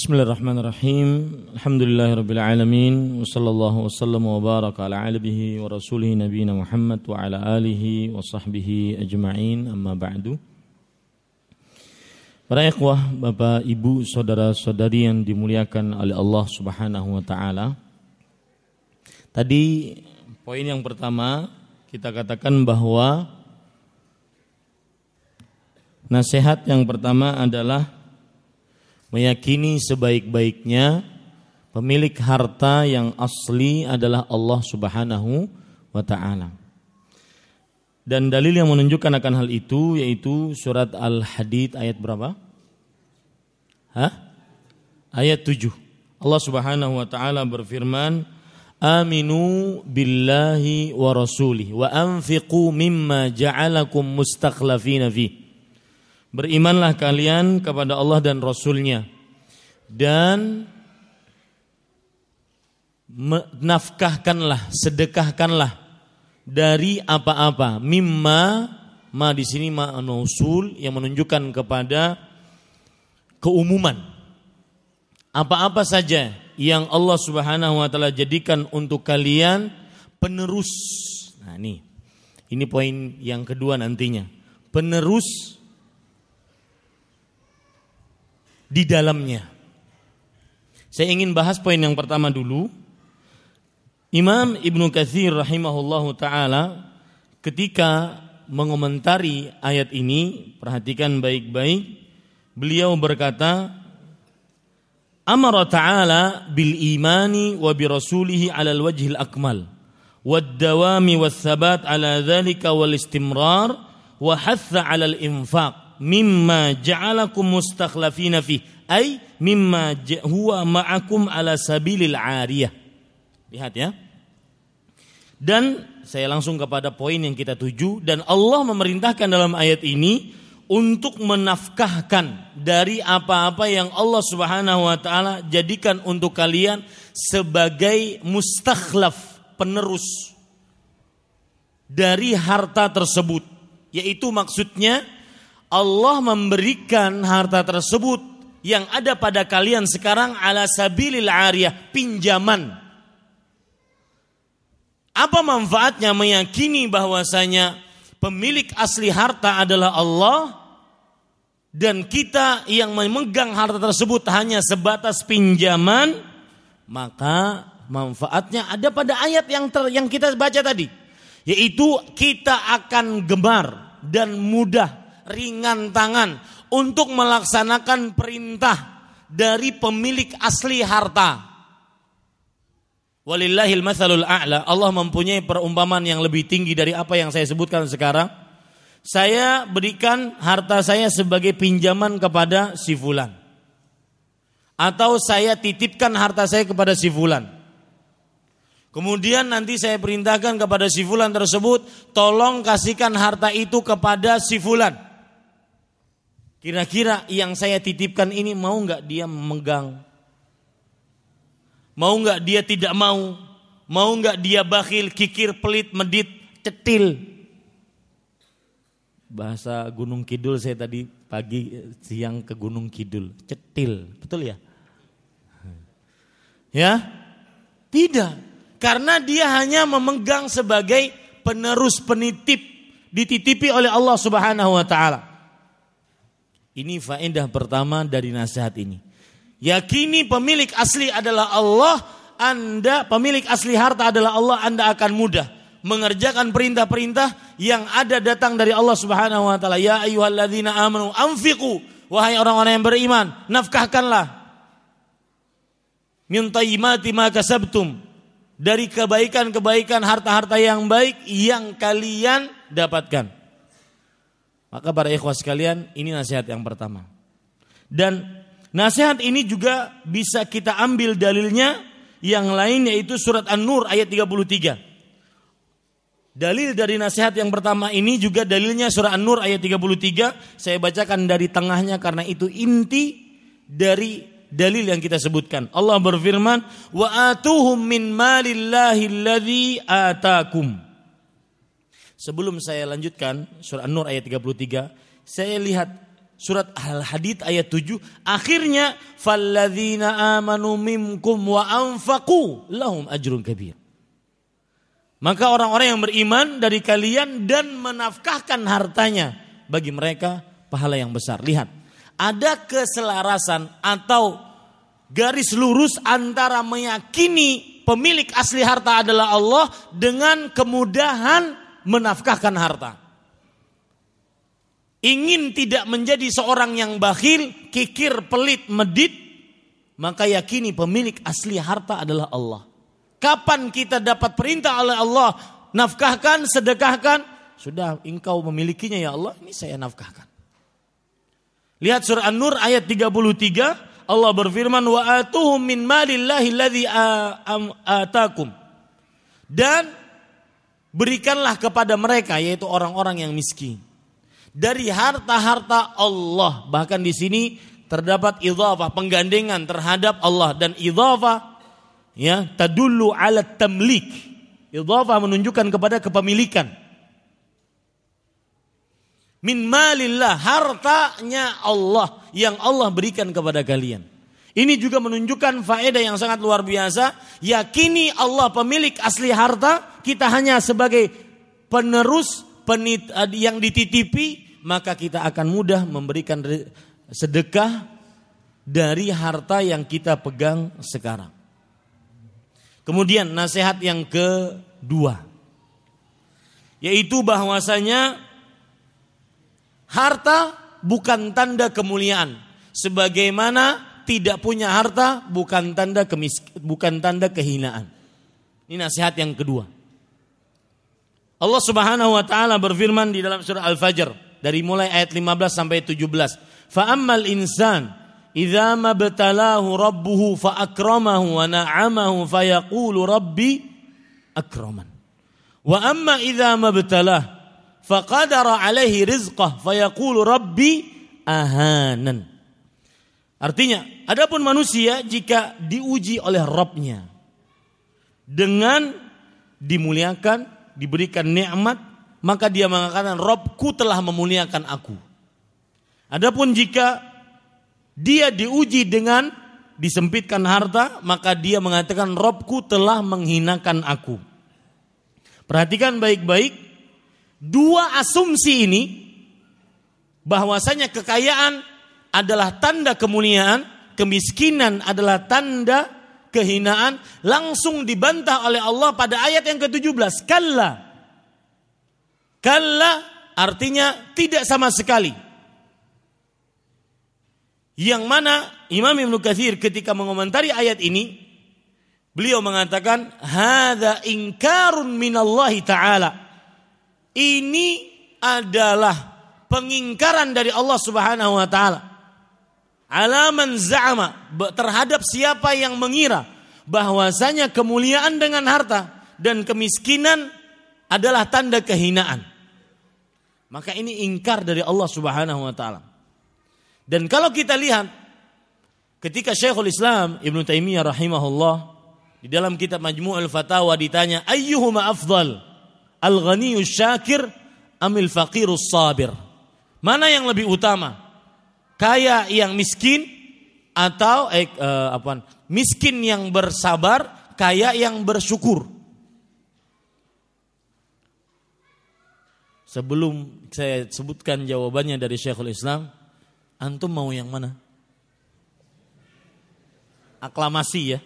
Bismillahirrahmanirrahim. Alhamdulillahirabbil wa sallallahu wasallam wa baraka ala alihi wa rasulih nabiyina Muhammad wa ala alihi wa sahbihi ajma'in. Amma ba'du. Para ikhwah, Bapak, Ibu, saudara-saudari yang dimuliakan oleh Allah Subhanahu wa taala. Tadi poin yang pertama kita katakan bahwa nasihat yang pertama adalah meyakini sebaik-baiknya pemilik harta yang asli adalah Allah Subhanahu wa taala. Dan dalil yang menunjukkan akan hal itu yaitu surat Al-Hadid ayat berapa? Hah? Ayat 7. Allah Subhanahu wa taala berfirman, "Aminu billahi wa rasulih wa anfiqu mimma ja'alakum mustakhlafina fihi." Berimanlah kalian kepada Allah dan Rasulnya dan nafkahkanlah, sedekahkanlah dari apa-apa mimma ma di sini ma nusul yang menunjukkan kepada keumuman. Apa-apa saja yang Allah Subhanahu wa taala jadikan untuk kalian penerus. Nah, ini. Ini poin yang kedua nantinya. Penerus di dalamnya. Saya ingin bahas poin yang pertama dulu. Imam Ibnu Katsir rahimahullahu taala ketika mengomentari ayat ini, perhatikan baik-baik. Beliau berkata, Amara ta'ala bil imani wa bi rasulihi ala al-wajhil akmal wad dawami was sabat ala dhalika wal istimrar wa hatha ala al-infaq mimma ja'alakum mustakhlafina fi ay mimma huwa ma'akum ala sabilil ariyah. Lihat ya. Dan saya langsung kepada poin yang kita tuju dan Allah memerintahkan dalam ayat ini untuk menafkahkan dari apa-apa yang Allah Subhanahu wa taala jadikan untuk kalian sebagai mustakhlaf penerus dari harta tersebut. Yaitu maksudnya Allah memberikan harta tersebut yang ada pada kalian sekarang ala sabilil ariyah pinjaman. Apa manfaatnya meyakini bahwasanya pemilik asli harta adalah Allah dan kita yang memegang harta tersebut hanya sebatas pinjaman maka manfaatnya ada pada ayat yang ter, yang kita baca tadi yaitu kita akan gemar dan mudah ringan tangan untuk melaksanakan perintah dari pemilik asli harta. Walillahil mathalul a'la. Allah mempunyai perumpamaan yang lebih tinggi dari apa yang saya sebutkan sekarang. Saya berikan harta saya sebagai pinjaman kepada si fulan. Atau saya titipkan harta saya kepada si fulan. Kemudian nanti saya perintahkan kepada si fulan tersebut, tolong kasihkan harta itu kepada si fulan. Kira-kira yang saya titipkan ini mau nggak dia memegang? Mau nggak dia tidak mau? Mau nggak dia bakhil, kikir, pelit, medit, cetil? Bahasa Gunung Kidul saya tadi pagi siang ke Gunung Kidul, cetil, betul ya? Ya? Tidak, karena dia hanya memegang sebagai penerus penitip dititipi oleh Allah Subhanahu wa taala. Ini faedah pertama dari nasihat ini. Yakini pemilik asli adalah Allah, Anda pemilik asli harta adalah Allah, Anda akan mudah mengerjakan perintah-perintah yang ada datang dari Allah Subhanahu wa taala. Ya ayyuhalladzina amanu anfiqu wahai orang-orang yang beriman, nafkahkanlah min tayyibati ma kasabtum dari kebaikan-kebaikan harta-harta yang baik yang kalian dapatkan. Maka para ikhwas sekalian, ini nasihat yang pertama. Dan nasihat ini juga bisa kita ambil dalilnya yang lain yaitu surat An-Nur ayat 33. Dalil dari nasihat yang pertama ini juga dalilnya surah An-Nur ayat 33. Saya bacakan dari tengahnya karena itu inti dari dalil yang kita sebutkan. Allah berfirman, "Wa atuhum min malillahi alladzi atakum." Sebelum saya lanjutkan surah An-Nur ayat 33, saya lihat surat Al-Hadid ayat 7 akhirnya falladzina amanu minkum wa anfaqu lahum ajrun kabir. Maka orang-orang yang beriman dari kalian dan menafkahkan hartanya bagi mereka pahala yang besar. Lihat, ada keselarasan atau garis lurus antara meyakini pemilik asli harta adalah Allah dengan kemudahan menafkahkan harta ingin tidak menjadi seorang yang bakhil, kikir, pelit, medit, maka yakini pemilik asli harta adalah Allah. Kapan kita dapat perintah oleh Allah, nafkahkan, sedekahkan, sudah engkau memilikinya ya Allah, ini saya nafkahkan. Lihat surah An-Nur ayat 33, Allah berfirman wa atuhum min malillahi alladhi atakum. Dan berikanlah kepada mereka yaitu orang-orang yang miskin dari harta-harta Allah. Bahkan di sini terdapat idhafah penggandengan terhadap Allah dan idhafah ya tadullu ala tamlik. Idhafah menunjukkan kepada kepemilikan. Min malillah hartanya Allah yang Allah berikan kepada kalian. Ini juga menunjukkan faedah yang sangat luar biasa. Yakini Allah pemilik asli harta, kita hanya sebagai penerus penit, yang dititipi, maka kita akan mudah memberikan sedekah dari harta yang kita pegang sekarang. Kemudian nasihat yang kedua yaitu bahwasanya harta bukan tanda kemuliaan sebagaimana tidak punya harta bukan tanda kemis bukan tanda kehinaan. Ini nasihat yang kedua. Allah Subhanahu wa taala berfirman di dalam surah Al-Fajr dari mulai ayat 15 sampai 17. Fa ammal insan idza mabtalahu rabbuhu fa akramahu wa na'amahu fa yaqulu rabbi akraman. Wa amma idza mabtalah fa qadara alaihi rizqah fa yaqulu rabbi ahanan. Artinya, adapun manusia jika diuji oleh Rabbnya dengan dimuliakan, diberikan nikmat, maka dia mengatakan Robku telah memuliakan aku. Adapun jika dia diuji dengan disempitkan harta, maka dia mengatakan Robku telah menghinakan aku. Perhatikan baik-baik, dua asumsi ini bahwasanya kekayaan adalah tanda kemuliaan, kemiskinan adalah tanda kehinaan langsung dibantah oleh Allah pada ayat yang ke-17. Kalla. Kalla artinya tidak sama sekali. Yang mana Imam Ibn Kathir ketika mengomentari ayat ini, beliau mengatakan, Hada ingkarun minallahi ta'ala. Ini adalah pengingkaran dari Allah subhanahu wa ta'ala alaman za'ama terhadap siapa yang mengira bahwasanya kemuliaan dengan harta dan kemiskinan adalah tanda kehinaan. Maka ini ingkar dari Allah Subhanahu wa taala. Dan kalau kita lihat ketika Syekhul Islam Ibnu Taimiyah rahimahullah di dalam kitab Majmu'ul Fatawa ditanya ayyuhuma afdal al-ghaniyus syakir amil faqirus sabir. Mana yang lebih utama? Kaya yang miskin atau eh, eh, apa miskin yang bersabar, kaya yang bersyukur. Sebelum saya sebutkan jawabannya dari Syekhul Islam, antum mau yang mana? Aklamasi ya.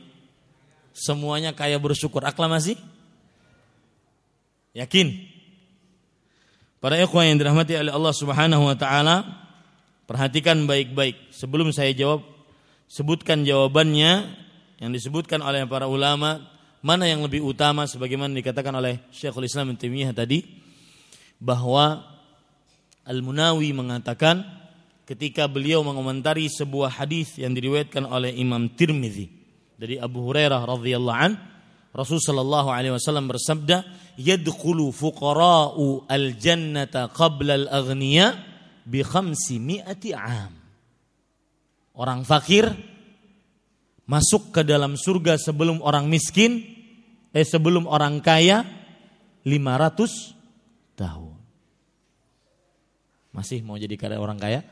Semuanya kaya bersyukur. Aklamasi? Yakin? Para ikhwan yang dirahmati oleh Allah Subhanahu wa taala, Perhatikan baik-baik. Sebelum saya jawab, sebutkan jawabannya yang disebutkan oleh para ulama. Mana yang lebih utama sebagaimana dikatakan oleh Syekhul Islam Ibnu Taimiyah tadi? Bahwa Al-Munawi mengatakan ketika beliau mengomentari sebuah hadis yang diriwayatkan oleh Imam Tirmizi dari Abu Hurairah radhiyallahu an Rasul sallallahu alaihi wasallam bersabda yadkhulu fuqara'u al-jannata qabla al-aghniya bi khamsi mi'ati am. Orang fakir masuk ke dalam surga sebelum orang miskin, eh sebelum orang kaya 500 tahun. Masih mau jadi kaya orang kaya?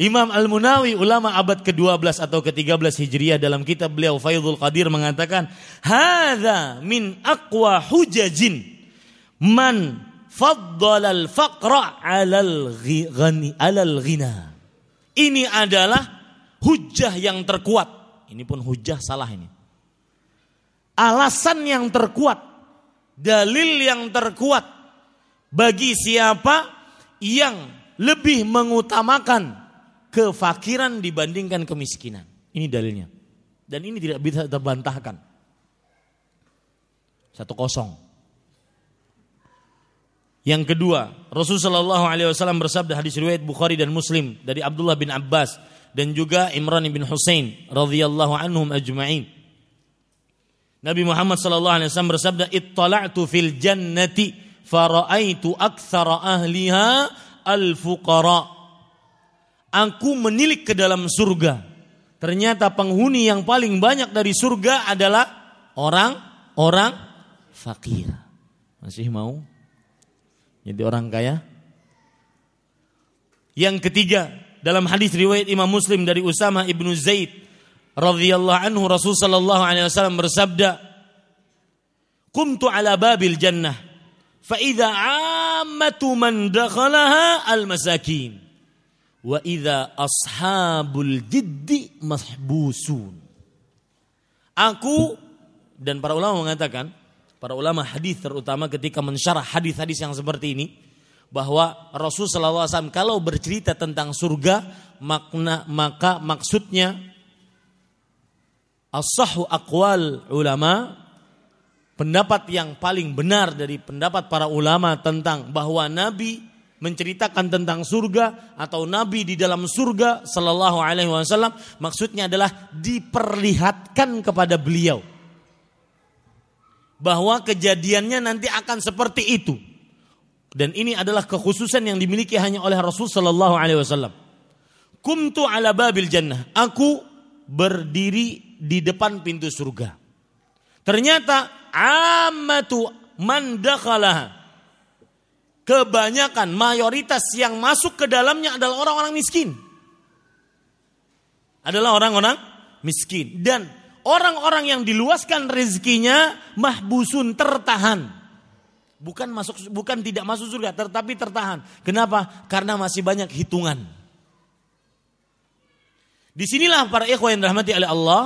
Imam Al-Munawi ulama abad ke-12 atau ke-13 Hijriah dalam kitab beliau Faidul Qadir mengatakan, "Hadza min aqwa hujajin man faddala al-faqra 'alal ghani 'alal ghina." Ini adalah hujah yang terkuat. Ini pun hujah salah ini. Alasan yang terkuat, dalil yang terkuat bagi siapa yang lebih mengutamakan kefakiran dibandingkan kemiskinan. Ini dalilnya. Dan ini tidak bisa terbantahkan. Satu kosong. Yang kedua, Rasulullah SAW bersabda hadis riwayat Bukhari dan Muslim dari Abdullah bin Abbas dan juga Imran bin Husain radhiyallahu anhum ajma'in. Nabi Muhammad sallallahu alaihi wasallam bersabda, "Ittala'tu fil jannati fara'aitu aktsara ahliha al-fuqara." Aku menilik ke dalam surga. Ternyata penghuni yang paling banyak dari surga adalah orang-orang fakir. Masih mau jadi orang kaya? Yang ketiga, dalam hadis riwayat Imam Muslim dari Usama ibnu Zaid radhiyallahu anhu Rasul sallallahu alaihi wasallam bersabda, "Qumtu ala babil jannah, fa idza ammatu man dakhalaha al-masakin." wa idza ashabul jiddi mahbusun. Aku dan para ulama mengatakan, para ulama hadis terutama ketika mensyarah hadis-hadis yang seperti ini, bahwa Rasul Wasallam kalau bercerita tentang surga makna maka maksudnya akwal ulama pendapat yang paling benar dari pendapat para ulama tentang bahwa Nabi menceritakan tentang surga atau nabi di dalam surga sallallahu alaihi wasallam maksudnya adalah diperlihatkan kepada beliau bahwa kejadiannya nanti akan seperti itu. Dan ini adalah kekhususan yang dimiliki hanya oleh Rasul sallallahu alaihi wasallam. Kumtu ala babil jannah. Aku berdiri di depan pintu surga. Ternyata amatu man dakhalaha. Kebanyakan mayoritas yang masuk ke dalamnya adalah orang-orang miskin. Adalah orang-orang miskin. Dan orang-orang yang diluaskan rezekinya mahbusun tertahan. Bukan masuk bukan tidak masuk surga tetapi tertahan. Kenapa? Karena masih banyak hitungan. Di sinilah para ikhwan yang rahmati oleh Allah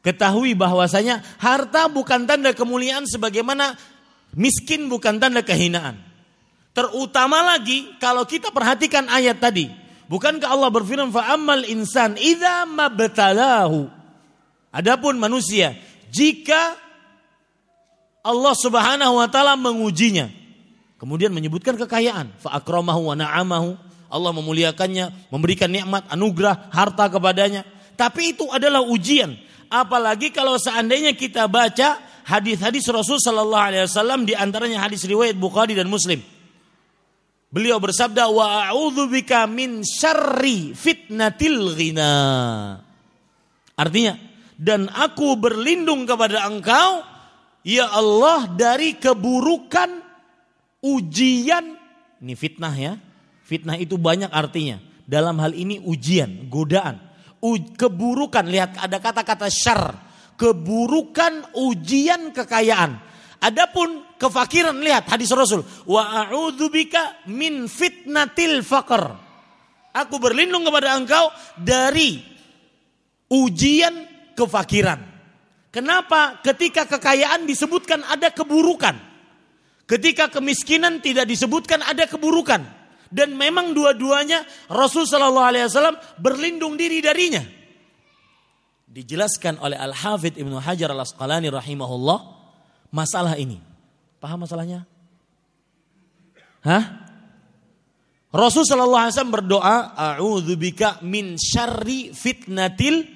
ketahui bahwasanya harta bukan tanda kemuliaan sebagaimana miskin bukan tanda kehinaan. Terutama lagi kalau kita perhatikan ayat tadi. Bukankah Allah berfirman fa'ammal insan idza mabtalahu. Adapun manusia jika Allah Subhanahu wa taala mengujinya. Kemudian menyebutkan kekayaan, fa akramahu wa na'amahu. Allah memuliakannya, memberikan nikmat, anugerah, harta kepadanya. Tapi itu adalah ujian. Apalagi kalau seandainya kita baca hadis-hadis Rasul sallallahu alaihi wasallam di antaranya hadis riwayat Bukhari dan Muslim Beliau bersabda wa min syarri fitnatil ghina. Artinya, dan aku berlindung kepada engkau ya Allah dari keburukan ujian ini fitnah ya. Fitnah itu banyak artinya. Dalam hal ini ujian, godaan, keburukan. Lihat ada kata-kata syar, keburukan ujian kekayaan. Adapun kefakiran lihat hadis Rasul wa a'udzubika min fitnatil faqr. Aku berlindung kepada engkau dari ujian kefakiran. Kenapa? Ketika kekayaan disebutkan ada keburukan. Ketika kemiskinan tidak disebutkan ada keburukan. Dan memang dua-duanya Rasul Shallallahu Alaihi Wasallam berlindung diri darinya. Dijelaskan oleh Al Hafidh Ibnu Hajar Al Asqalani rahimahullah masalah ini. Paham masalahnya? Hah? Rasul sallallahu alaihi wasallam berdoa, "A'udzubika min syarri fitnatil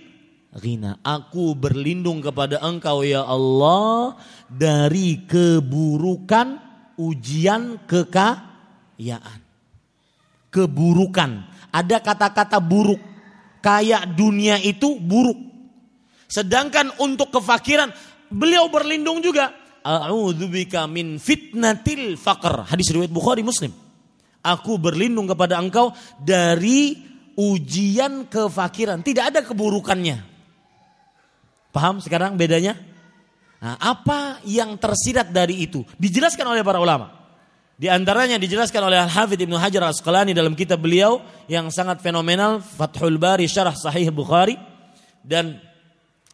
ghina." Aku berlindung kepada Engkau ya Allah dari keburukan ujian kekayaan. Keburukan. Ada kata-kata buruk. Kayak dunia itu buruk. Sedangkan untuk kefakiran beliau berlindung juga a'udzubika min fitnatil faqr. Hadis riwayat Bukhari Muslim. Aku berlindung kepada engkau dari ujian kefakiran, tidak ada keburukannya. Paham sekarang bedanya? Nah, apa yang tersirat dari itu? Dijelaskan oleh para ulama. Di antaranya dijelaskan oleh Al-Hafidh Ibnu Hajar Al-Asqalani dalam kitab beliau yang sangat fenomenal Fathul Bari Syarah Sahih Bukhari dan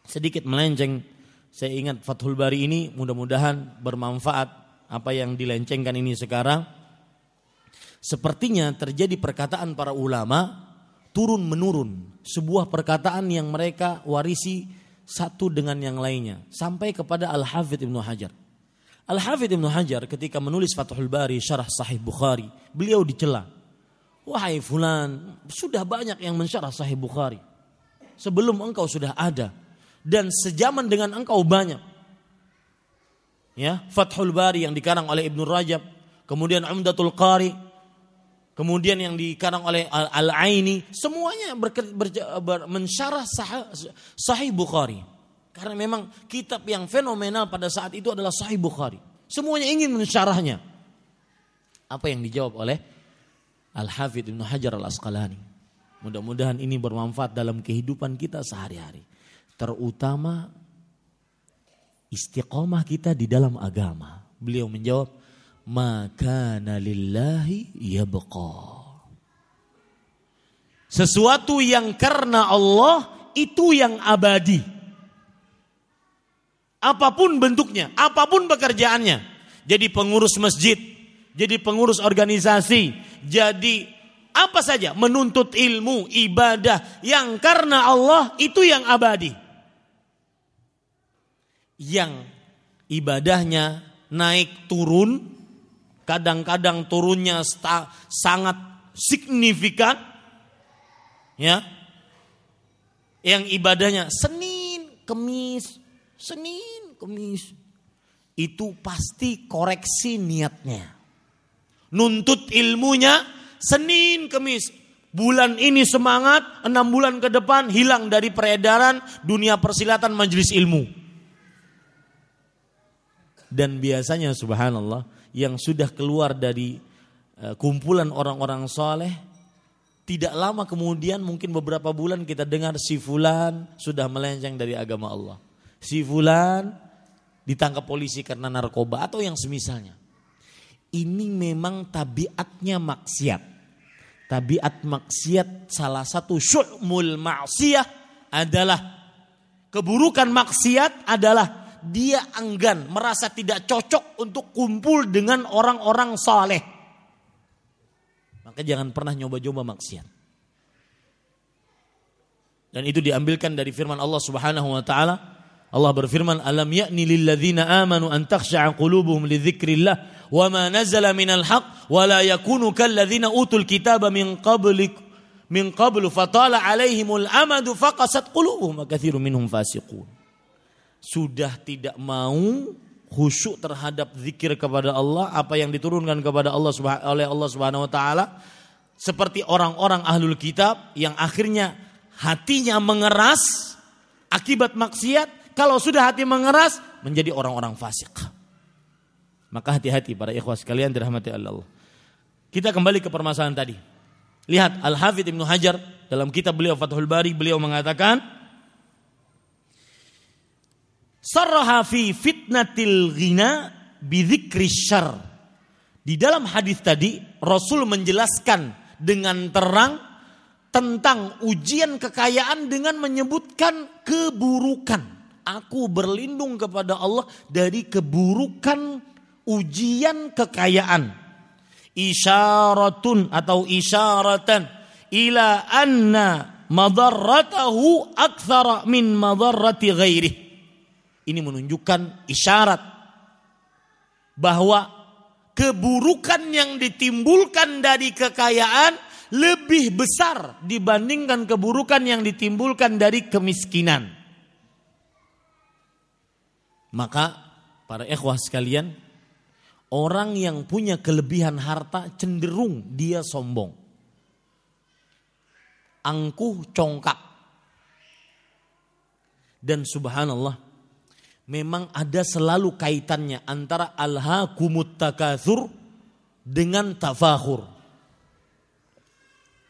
sedikit melenceng saya ingat Fathul Bari ini mudah-mudahan bermanfaat apa yang dilencengkan ini sekarang sepertinya terjadi perkataan para ulama turun menurun sebuah perkataan yang mereka warisi satu dengan yang lainnya sampai kepada Al-Hafidh Ibnu Hajar. Al-Hafidh Ibnu Hajar ketika menulis Fathul Bari Syarah Sahih Bukhari, beliau dicela. Wahai fulan, sudah banyak yang mensyarah Sahih Bukhari. Sebelum engkau sudah ada dan sejaman dengan engkau banyak. Ya, Fathul Bari yang dikarang oleh Ibnu Rajab, kemudian Umdatul Qari, kemudian yang dikarang oleh Al-Aini, semuanya ber, ber, ber, mensyarah sahih, sahih Bukhari. Karena memang kitab yang fenomenal pada saat itu adalah Sahih Bukhari. Semuanya ingin mensyarahnya. Apa yang dijawab oleh Al-Hafidh Ibn Hajar Al-Asqalani. Mudah-mudahan ini bermanfaat dalam kehidupan kita sehari-hari. Terutama istiqomah kita di dalam agama. Beliau menjawab, maka lillahi yabqa. Sesuatu yang karena Allah itu yang abadi. Apa pun bentuknya, apa pun pekerjaannya. Jadi pengurus masjid, jadi pengurus organisasi, jadi apa saja menuntut ilmu, ibadah yang karena Allah itu yang abadi. Yang ibadahnya naik turun kadang-kadang turunnya sangat signifikan ya. Yang ibadahnya Senin Kemis Senin Kemis. Itu pasti koreksi niatnya. Nuntut ilmunya Senin Kemis. Bulan ini semangat enam bulan ke depan hilang dari peredaran dunia persilatan majelis ilmu. Dan biasanya subhanallah yang sudah keluar dari uh, kumpulan orang-orang soleh, tidak lama kemudian mungkin beberapa bulan kita dengar si fulan sudah melenceng dari agama Allah. Si fulan ditangkap polisi karena narkoba atau yang semisalnya. Ini memang tabiatnya maksiat. Tabiat maksiat salah satu syu'mul maksiyah adalah keburukan maksiat adalah dia enggan, merasa tidak cocok untuk kumpul dengan orang-orang saleh. Maka jangan pernah nyoba-nyoba maksiat. Dan itu diambilkan dari firman Allah Subhanahu wa taala. Allah berfirman, "Alam ya'ni lil ladzina amanu an takhsha'a qulubuhum li dzikrillah wa ma nazala minal haqq wa la yakunu kal ladzina utul kitaba min qablik min qablu fatala alaihimul amadu faqasat qulubuhum katsirun minhum fasiqun." Sudah tidak mau khusyuk terhadap zikir kepada Allah, apa yang diturunkan kepada Allah oleh Allah Subhanahu wa taala seperti orang-orang ahlul kitab yang akhirnya hatinya mengeras akibat maksiat, kalau sudah hati mengeras menjadi orang-orang fasik. Maka hati-hati para ikhwas sekalian dirahmati Allah. Kita kembali ke permasalahan tadi. Lihat Al-Hafidh Ibnu Hajar dalam kitab beliau Fathul Bari beliau mengatakan sarraha fi fitnatil ghina bidzikri syar. Di dalam hadis tadi Rasul menjelaskan dengan terang tentang ujian kekayaan dengan menyebutkan keburukan. Aku berlindung kepada Allah dari keburukan ujian kekayaan. Isyaratun atau isyaratan ila anna madarratahu akthara min madarrati ghairihi ini menunjukkan isyarat bahwa keburukan yang ditimbulkan dari kekayaan lebih besar dibandingkan keburukan yang ditimbulkan dari kemiskinan. Maka para ikhwah sekalian, orang yang punya kelebihan harta cenderung dia sombong. Angkuh congkak. Dan subhanallah, memang ada selalu kaitannya antara alhaakumut takatsur dengan tafahur.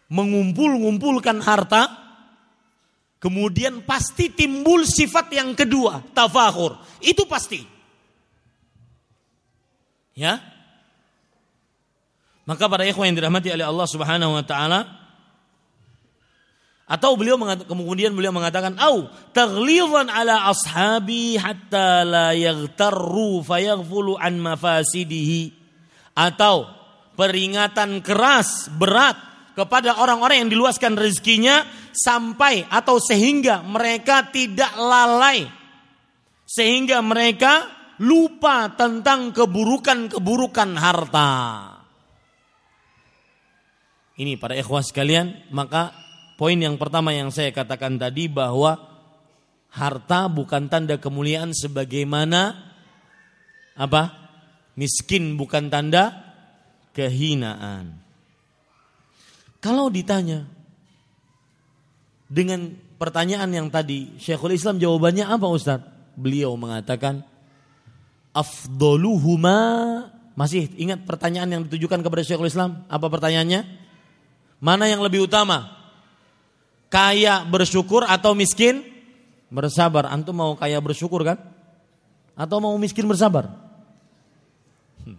mengumpul-ngumpulkan harta, kemudian pasti timbul sifat yang kedua, tafakhur. Itu pasti. Ya. Maka para ikhwan yang dirahmati oleh Allah Subhanahu wa taala atau beliau kemudian beliau mengatakan, "Au taghlidan ala ashabi hatta la yaghtarru fayaghfulu an mafasidihi." Atau peringatan keras, berat kepada orang-orang yang diluaskan rezekinya sampai atau sehingga mereka tidak lalai sehingga mereka lupa tentang keburukan-keburukan harta. Ini para ikhwah sekalian, maka Poin yang pertama yang saya katakan tadi bahwa harta bukan tanda kemuliaan sebagaimana apa? Miskin bukan tanda kehinaan. Kalau ditanya dengan pertanyaan yang tadi, Syekhul Islam jawabannya apa Ustaz? Beliau mengatakan afdoluhuma masih ingat pertanyaan yang ditujukan kepada Syekhul Islam? Apa pertanyaannya? Mana yang lebih utama? Kaya bersyukur atau miskin bersabar. Antum mau kaya bersyukur kan? Atau mau miskin bersabar? Hmm.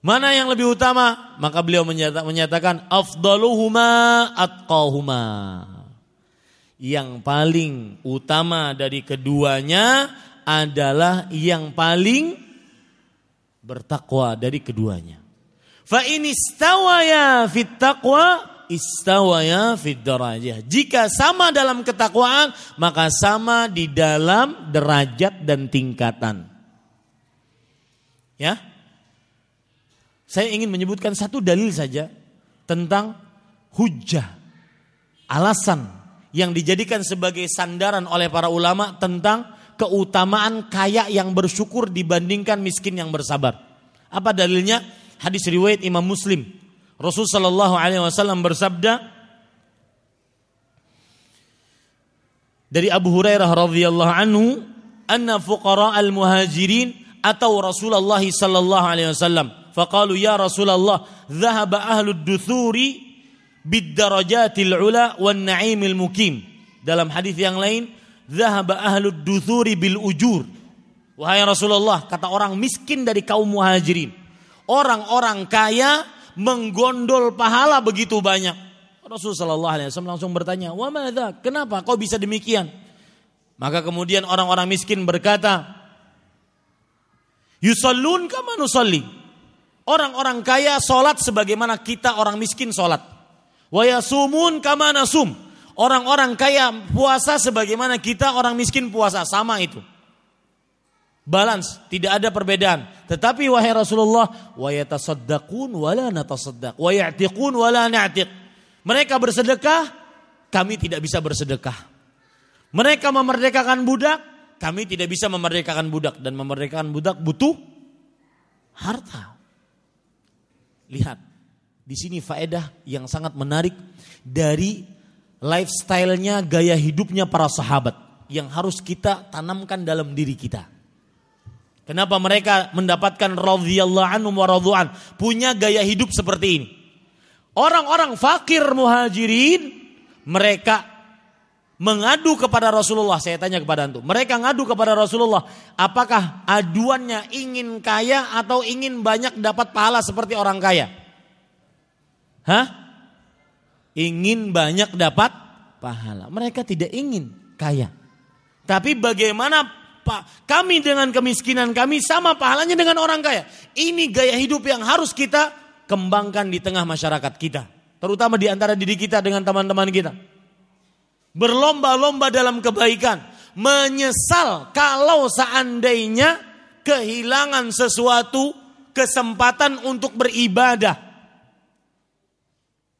Mana yang lebih utama? Maka beliau menyatakan afdaluhuma atqahuma. Yang paling utama dari keduanya adalah yang paling bertakwa dari keduanya. Fa in istawaya fit taqwa istawaya fid darajah. Jika sama dalam ketakwaan, maka sama di dalam derajat dan tingkatan. Ya. Saya ingin menyebutkan satu dalil saja tentang hujah. Alasan yang dijadikan sebagai sandaran oleh para ulama tentang keutamaan kaya yang bersyukur dibandingkan miskin yang bersabar. Apa dalilnya? Hadis riwayat Imam Muslim Rasul sallallahu alaihi wasallam bersabda dari Abu Hurairah radhiyallahu anhu anna fuqara al-muhajirin atau Rasulullah sallallahu alaihi wasallam. Faqalu ya Rasulullah dhahaba ahlu duthuri bid darajatil ula wan na'imil mukim. Dalam hadis yang lain dhahaba ahlu duthuri bil ujur wahai Rasulullah kata orang miskin dari kaum muhajirin. Orang-orang kaya menggondol pahala begitu banyak. Rasulullah SAW langsung bertanya, "Wa madza? Kenapa kau bisa demikian?" Maka kemudian orang-orang miskin berkata, "Yusallun kama nusalli." Orang-orang kaya solat sebagaimana kita orang miskin solat. Wa yasumun kama nasum. Orang-orang kaya puasa sebagaimana kita orang miskin puasa, sama itu balance, tidak ada perbedaan. Tetapi wahai Rasulullah, wa yatasaddaqun wa la natasaddaq, wa ya'tiqun wa la na'tiq. Mereka bersedekah, kami tidak bisa bersedekah. Mereka memerdekakan budak, kami tidak bisa memerdekakan budak dan memerdekakan budak butuh harta. Lihat, di sini faedah yang sangat menarik dari lifestyle-nya, gaya hidupnya para sahabat yang harus kita tanamkan dalam diri kita. Kenapa mereka mendapatkan radhiyallahu anhum wa radhu'an? Punya gaya hidup seperti ini. Orang-orang fakir muhajirin mereka mengadu kepada Rasulullah. Saya tanya kepada antum. Mereka ngadu kepada Rasulullah. Apakah aduannya ingin kaya atau ingin banyak dapat pahala seperti orang kaya? Hah? Ingin banyak dapat pahala. Mereka tidak ingin kaya. Tapi bagaimana Pak, kami dengan kemiskinan kami sama pahalanya dengan orang kaya. Ini gaya hidup yang harus kita kembangkan di tengah masyarakat kita. Terutama di antara diri kita dengan teman-teman kita. Berlomba-lomba dalam kebaikan. Menyesal kalau seandainya kehilangan sesuatu kesempatan untuk beribadah.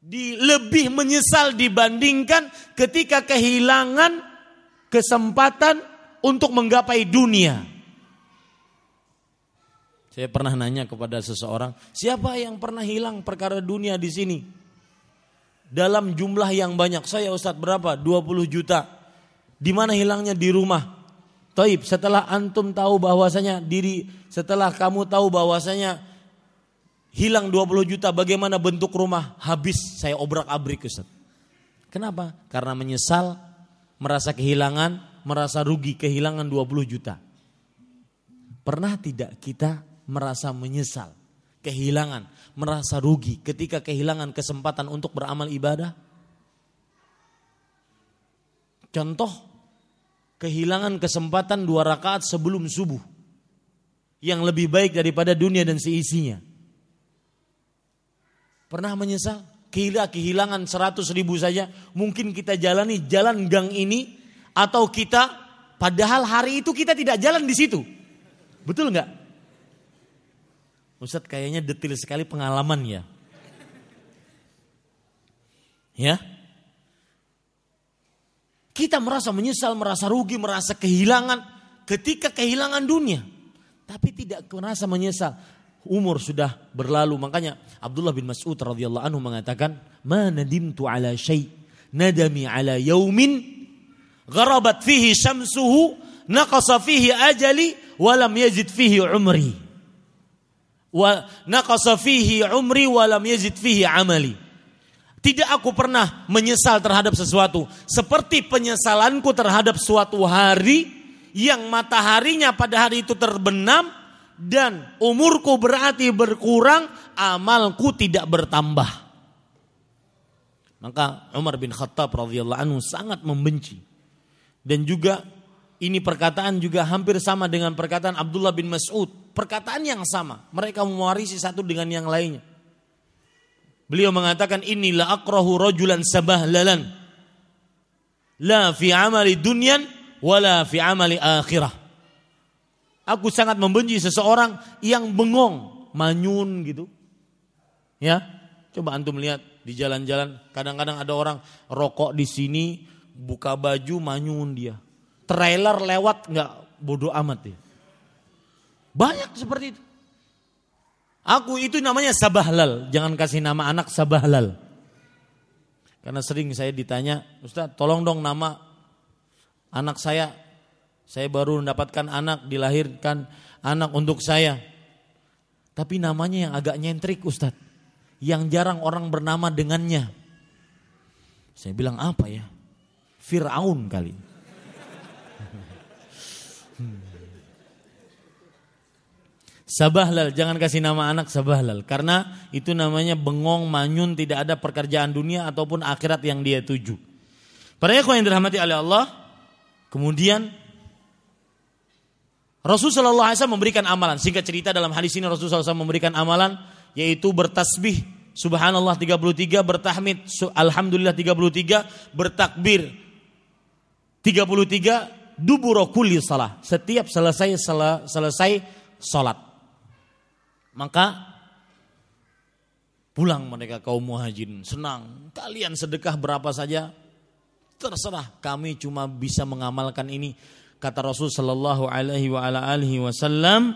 Di, lebih menyesal dibandingkan ketika kehilangan kesempatan untuk menggapai dunia. Saya pernah nanya kepada seseorang, siapa yang pernah hilang perkara dunia di sini? Dalam jumlah yang banyak, saya Ustadz berapa? 20 juta. Di mana hilangnya di rumah? Taib, setelah antum tahu bahwasanya diri, setelah kamu tahu bahwasanya hilang 20 juta bagaimana bentuk rumah habis saya obrak-abrik Ustaz. Kenapa? Karena menyesal, merasa kehilangan, merasa rugi kehilangan 20 juta. Pernah tidak kita merasa menyesal, kehilangan, merasa rugi ketika kehilangan kesempatan untuk beramal ibadah? Contoh, kehilangan kesempatan dua rakaat sebelum subuh yang lebih baik daripada dunia dan seisinya. Pernah menyesal? Kira kehilangan seratus ribu saja, mungkin kita jalani jalan gang ini atau kita padahal hari itu kita tidak jalan di situ. Betul nggak? Ustadz kayaknya detail sekali pengalaman ya. Ya, kita merasa menyesal, merasa rugi, merasa kehilangan ketika kehilangan dunia. Tapi tidak merasa menyesal. Umur sudah berlalu. Makanya Abdullah bin Mas'ud radhiyallahu anhu mengatakan, "Ma nadimtu ala syai' nadami ala yaumin gharabat fihi syamsuhu naqasa fihi ajali walam yazid fihi umri." Wa naqasa fihi umri walam yazid fihi amali. Tidak aku pernah menyesal terhadap sesuatu. Seperti penyesalanku terhadap suatu hari yang mataharinya pada hari itu terbenam dan umurku berarti berkurang, amalku tidak bertambah. Maka Umar bin Khattab radhiyallahu anhu sangat membenci. Dan juga ini perkataan juga hampir sama dengan perkataan Abdullah bin Mas'ud. Perkataan yang sama. Mereka mewarisi satu dengan yang lainnya. Beliau mengatakan inilah akrahu rajulan sabahlalan. La fi amali dunyan wala fi amali akhirah. Aku sangat membenci seseorang yang bengong, manyun gitu. Ya, coba antum lihat di jalan-jalan, kadang-kadang ada orang rokok di sini, buka baju, manyun dia. Trailer lewat nggak bodoh amat ya. Banyak seperti itu. Aku itu namanya sabahlal, jangan kasih nama anak sabahlal. Karena sering saya ditanya, Ustaz tolong dong nama anak saya. Saya baru mendapatkan anak, dilahirkan anak untuk saya. Tapi namanya yang agak nyentrik Ustaz. Yang jarang orang bernama dengannya. Saya bilang apa ya? Fir'aun kali. Sabahlal, jangan kasih nama anak sabahlal. Karena itu namanya bengong, manyun, tidak ada pekerjaan dunia ataupun akhirat yang dia tuju. Para ikhwan yang dirahmati oleh Allah, kemudian Rasulullah SAW memberikan amalan. Singkat cerita dalam hadis ini Rasulullah SAW memberikan amalan yaitu bertasbih subhanallah 33, bertahmid alhamdulillah 33, bertakbir 33, duburo kulli salah. Setiap selesai selesai salat. Maka pulang mereka kaum muhajirin senang. Kalian sedekah berapa saja terserah kami cuma bisa mengamalkan ini kata Rasul sallallahu alaihi wa ala alihi wasallam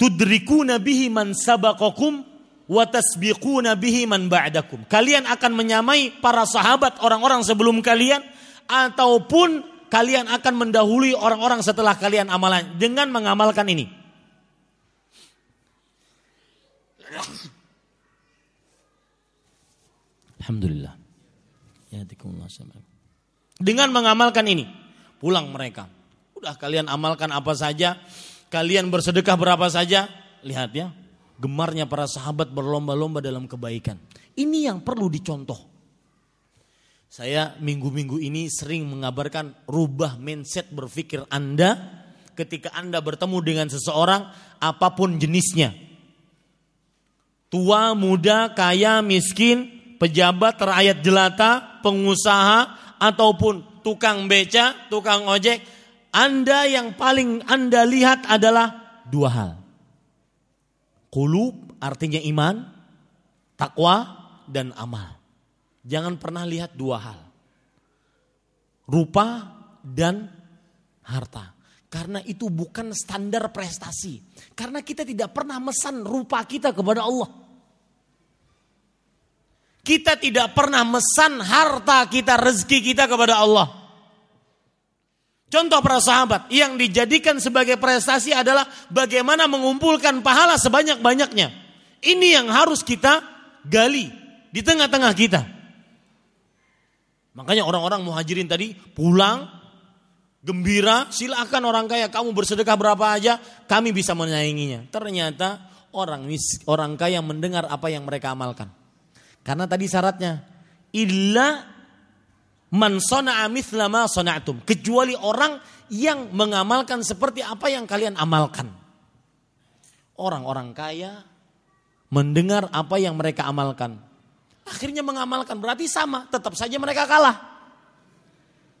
tudrikuna bihi man sabaqakum wa tasbiquna bihi man ba'dakum kalian akan menyamai para sahabat orang-orang sebelum kalian ataupun kalian akan mendahului orang-orang setelah kalian amalan dengan mengamalkan ini. Alhamdulillah. Dengan mengamalkan ini, pulang mereka. Udah kalian amalkan apa saja, kalian bersedekah berapa saja, lihat ya, gemarnya para sahabat berlomba-lomba dalam kebaikan. Ini yang perlu dicontoh. Saya minggu-minggu ini sering mengabarkan rubah mindset berpikir Anda ketika Anda bertemu dengan seseorang apa pun jenisnya. Tua, muda, kaya, miskin, pejabat, rakyat jelata, pengusaha, ataupun tukang beca, tukang ojek. Anda yang paling Anda lihat adalah dua hal. Kulub artinya iman, takwa, dan amal. Jangan pernah lihat dua hal. Rupa dan harta. Karena itu bukan standar prestasi. Karena kita tidak pernah mesan rupa kita kepada Allah. Kita tidak pernah mesan harta kita, rezeki kita kepada Allah. Contoh para sahabat yang dijadikan sebagai prestasi adalah bagaimana mengumpulkan pahala sebanyak-banyaknya. Ini yang harus kita gali di tengah-tengah kita. Makanya orang-orang muhajirin tadi pulang gembira, silakan orang kaya kamu bersedekah berapa aja, kami bisa menyainginya. Ternyata orang orang kaya mendengar apa yang mereka amalkan. Karena tadi syaratnya illa Man sona'a mithla ma sona'tum. Kecuali orang yang mengamalkan seperti apa yang kalian amalkan. Orang-orang kaya mendengar apa yang mereka amalkan. Akhirnya mengamalkan berarti sama, tetap saja mereka kalah.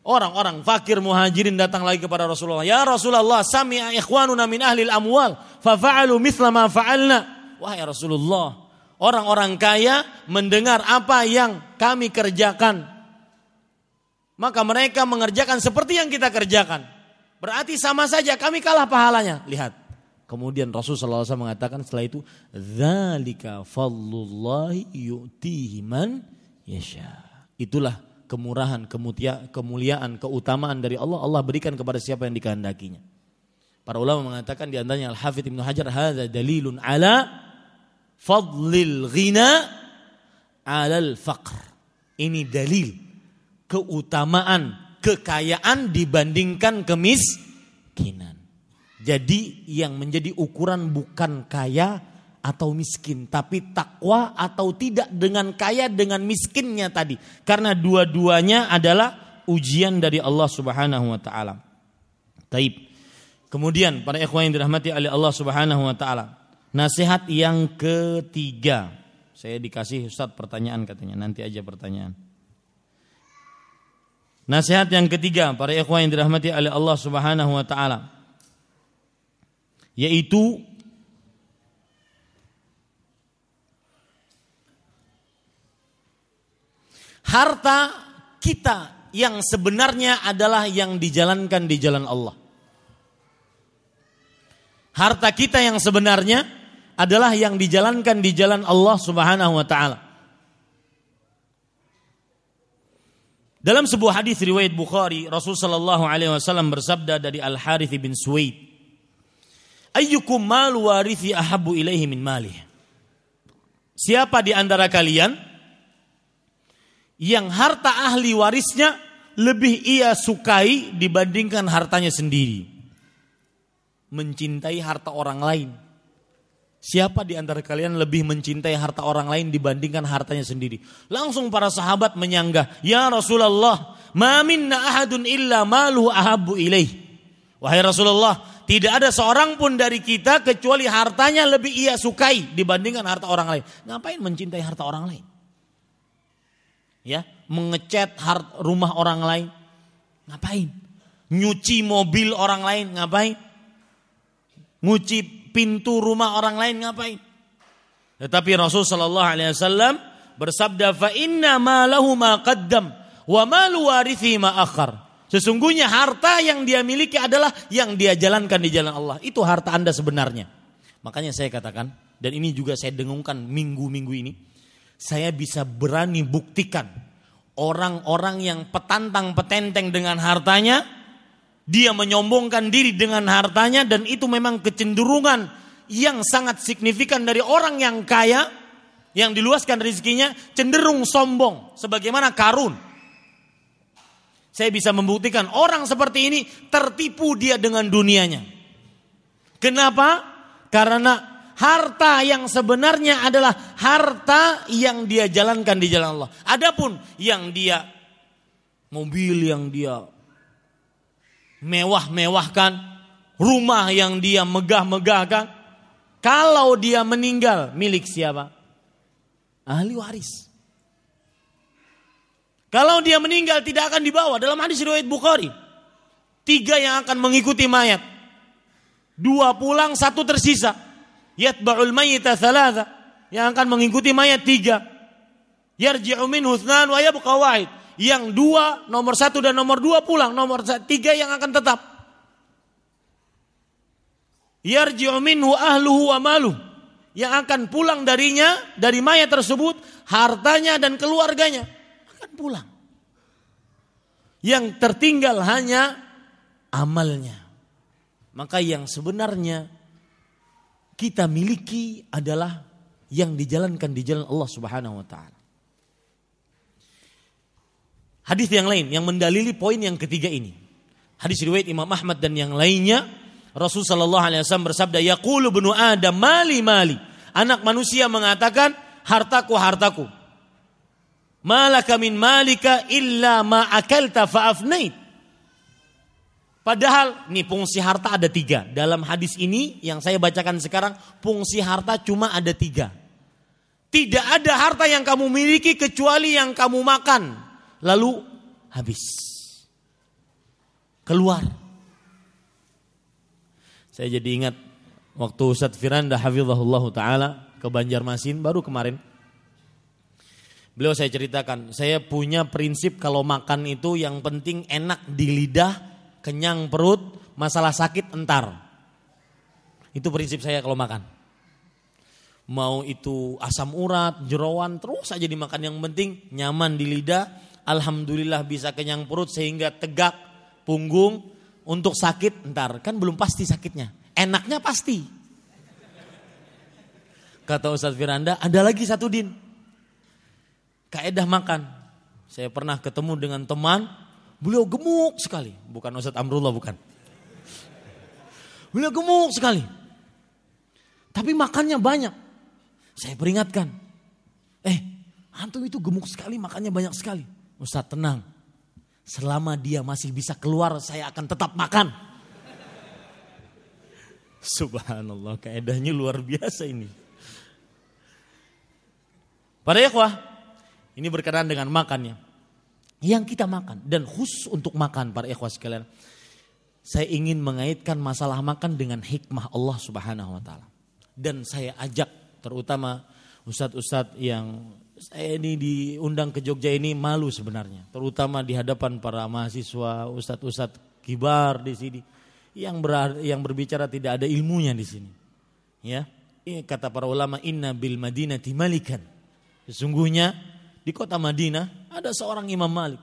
Orang-orang fakir muhajirin datang lagi kepada Rasulullah. Ya Rasulullah, sami'a ikhwanuna min ahli amwal fafa'alu mithla ma fa'alna. Wahai Rasulullah, orang-orang kaya mendengar apa yang kami kerjakan maka mereka mengerjakan seperti yang kita kerjakan. Berarti sama saja kami kalah pahalanya. Lihat. Kemudian Rasulullah SAW mengatakan setelah itu, Zalika fallullahi yu'tihi man yasha. Itulah kemurahan, kemulia, kemuliaan, keutamaan dari Allah. Allah berikan kepada siapa yang dikehendakinya. Para ulama mengatakan di antaranya Al-Hafidh Ibnu Hajar, Hada dalilun ala fadlil ghina alal faqr. Ini dalil keutamaan kekayaan dibandingkan kemiskinan. Jadi yang menjadi ukuran bukan kaya atau miskin, tapi takwa atau tidak dengan kaya dengan miskinnya tadi. Karena dua-duanya adalah ujian dari Allah Subhanahu wa taala. Taib. Kemudian para ikhwan yang dirahmati oleh Allah Subhanahu wa taala. Nasihat yang ketiga. Saya dikasih Ustaz pertanyaan katanya, nanti aja pertanyaan. Nasihat yang ketiga para ikhwan yang dirahmati oleh Allah Subhanahu wa taala yaitu harta kita yang sebenarnya adalah yang dijalankan di jalan Allah. Harta kita yang sebenarnya adalah yang dijalankan di jalan Allah Subhanahu wa taala. Dalam sebuah hadis riwayat Bukhari, Rasul sallallahu alaihi wasallam bersabda dari Al Harith bin Suwaid, "Ayyukum mal warithi ahabbu ilaihi min malih?" Siapa di antara kalian yang harta ahli warisnya lebih ia sukai dibandingkan hartanya sendiri? Mencintai harta orang lain Siapa di antara kalian lebih mencintai harta orang lain dibandingkan hartanya sendiri? Langsung para sahabat menyanggah, "Ya Rasulullah, ma minna ahadun illa maluhu ahabbu ilaih." Wahai Rasulullah, tidak ada seorang pun dari kita kecuali hartanya lebih ia sukai dibandingkan harta orang lain. Ngapain mencintai harta orang lain? Ya, mengecat rumah orang lain. Ngapain? Nyuci mobil orang lain, ngapain? Nguci pintu rumah orang lain ngapain? Tetapi Rasul sallallahu alaihi wasallam bersabda fa inna ma lahu ma qaddam wa ma warithi ma akhar. Sesungguhnya harta yang dia miliki adalah yang dia jalankan di jalan Allah. Itu harta Anda sebenarnya. Makanya saya katakan dan ini juga saya dengungkan minggu-minggu ini. Saya bisa berani buktikan orang-orang yang petantang petenteng dengan hartanya dia menyombongkan diri dengan hartanya dan itu memang kecenderungan yang sangat signifikan dari orang yang kaya yang diluaskan rezekinya cenderung sombong sebagaimana Karun. Saya bisa membuktikan orang seperti ini tertipu dia dengan dunianya. Kenapa? Karena harta yang sebenarnya adalah harta yang dia jalankan di jalan Allah. Adapun yang dia mobil yang dia mewah-mewahkan, rumah yang dia megah-megahkan. Kalau dia meninggal, milik siapa? Ahli waris. Kalau dia meninggal tidak akan dibawa dalam hadis riwayat Bukhari. Tiga yang akan mengikuti mayat. Dua pulang, satu tersisa. Yatba'ul mayyita thalatha. Yang akan mengikuti mayat tiga. Yarji'u minhu thnan wa yabqa wahid yang dua, nomor satu dan nomor dua pulang, nomor tiga yang akan tetap. Yarji'u minhu ahluhu wa. Yang akan pulang darinya, dari mayat tersebut, hartanya dan keluarganya. Akan pulang. Yang tertinggal hanya amalnya. Maka yang sebenarnya kita miliki adalah yang dijalankan di jalan Allah Subhanahu wa taala. Hadis yang lain yang mendalili poin yang ketiga ini. Hadis riwayat Imam Ahmad dan yang lainnya Rasul sallallahu alaihi wasallam bersabda, "Yaqulu ibnu Adam mali mali." Anak manusia mengatakan, "Hartaku, hartaku." Malaka min malika illa ma akalta fa'afnait. Padahal nih fungsi harta ada tiga. Dalam hadis ini yang saya bacakan sekarang fungsi harta cuma ada tiga. Tidak ada harta yang kamu miliki kecuali yang kamu makan. Lalu habis. Keluar. Saya jadi ingat waktu Ustadz Firanda hafizahullah ta'ala ke Banjarmasin baru kemarin. Beliau saya ceritakan, saya punya prinsip kalau makan itu yang penting enak di lidah kenyang perut, masalah sakit entar. Itu prinsip saya kalau makan. Mau itu asam urat, jerawan, terus saja dimakan. Yang penting nyaman di lidah, alhamdulillah bisa kenyang perut sehingga tegak punggung. Untuk sakit entar, kan belum pasti sakitnya. Enaknya pasti. Kata Ustadz Firanda, ada lagi satu din. Kaedah makan. Saya pernah ketemu dengan teman, Beliau gemuk sekali. Bukan Ustaz Amrullah, bukan. Beliau gemuk sekali. Tapi makannya banyak. Saya peringatkan. Eh, hantu itu gemuk sekali, makannya banyak sekali. Ustaz tenang. Selama dia masih bisa keluar, saya akan tetap makan. Subhanallah, keedahnya luar biasa ini. Para ikhwah, ini berkenaan dengan makannya yang kita makan dan khusus untuk makan para ikhwas sekalian. Saya ingin mengaitkan masalah makan dengan hikmah Allah Subhanahu wa taala. Dan saya ajak terutama ustadz-ustadz yang saya ini diundang ke Jogja ini malu sebenarnya, terutama di hadapan para mahasiswa, ustadz-ustadz kibar di sini yang ber, yang berbicara tidak ada ilmunya di sini. Ya, kata para ulama inna bil madinati malikan. Sesungguhnya di kota Madinah ada seorang Imam Malik.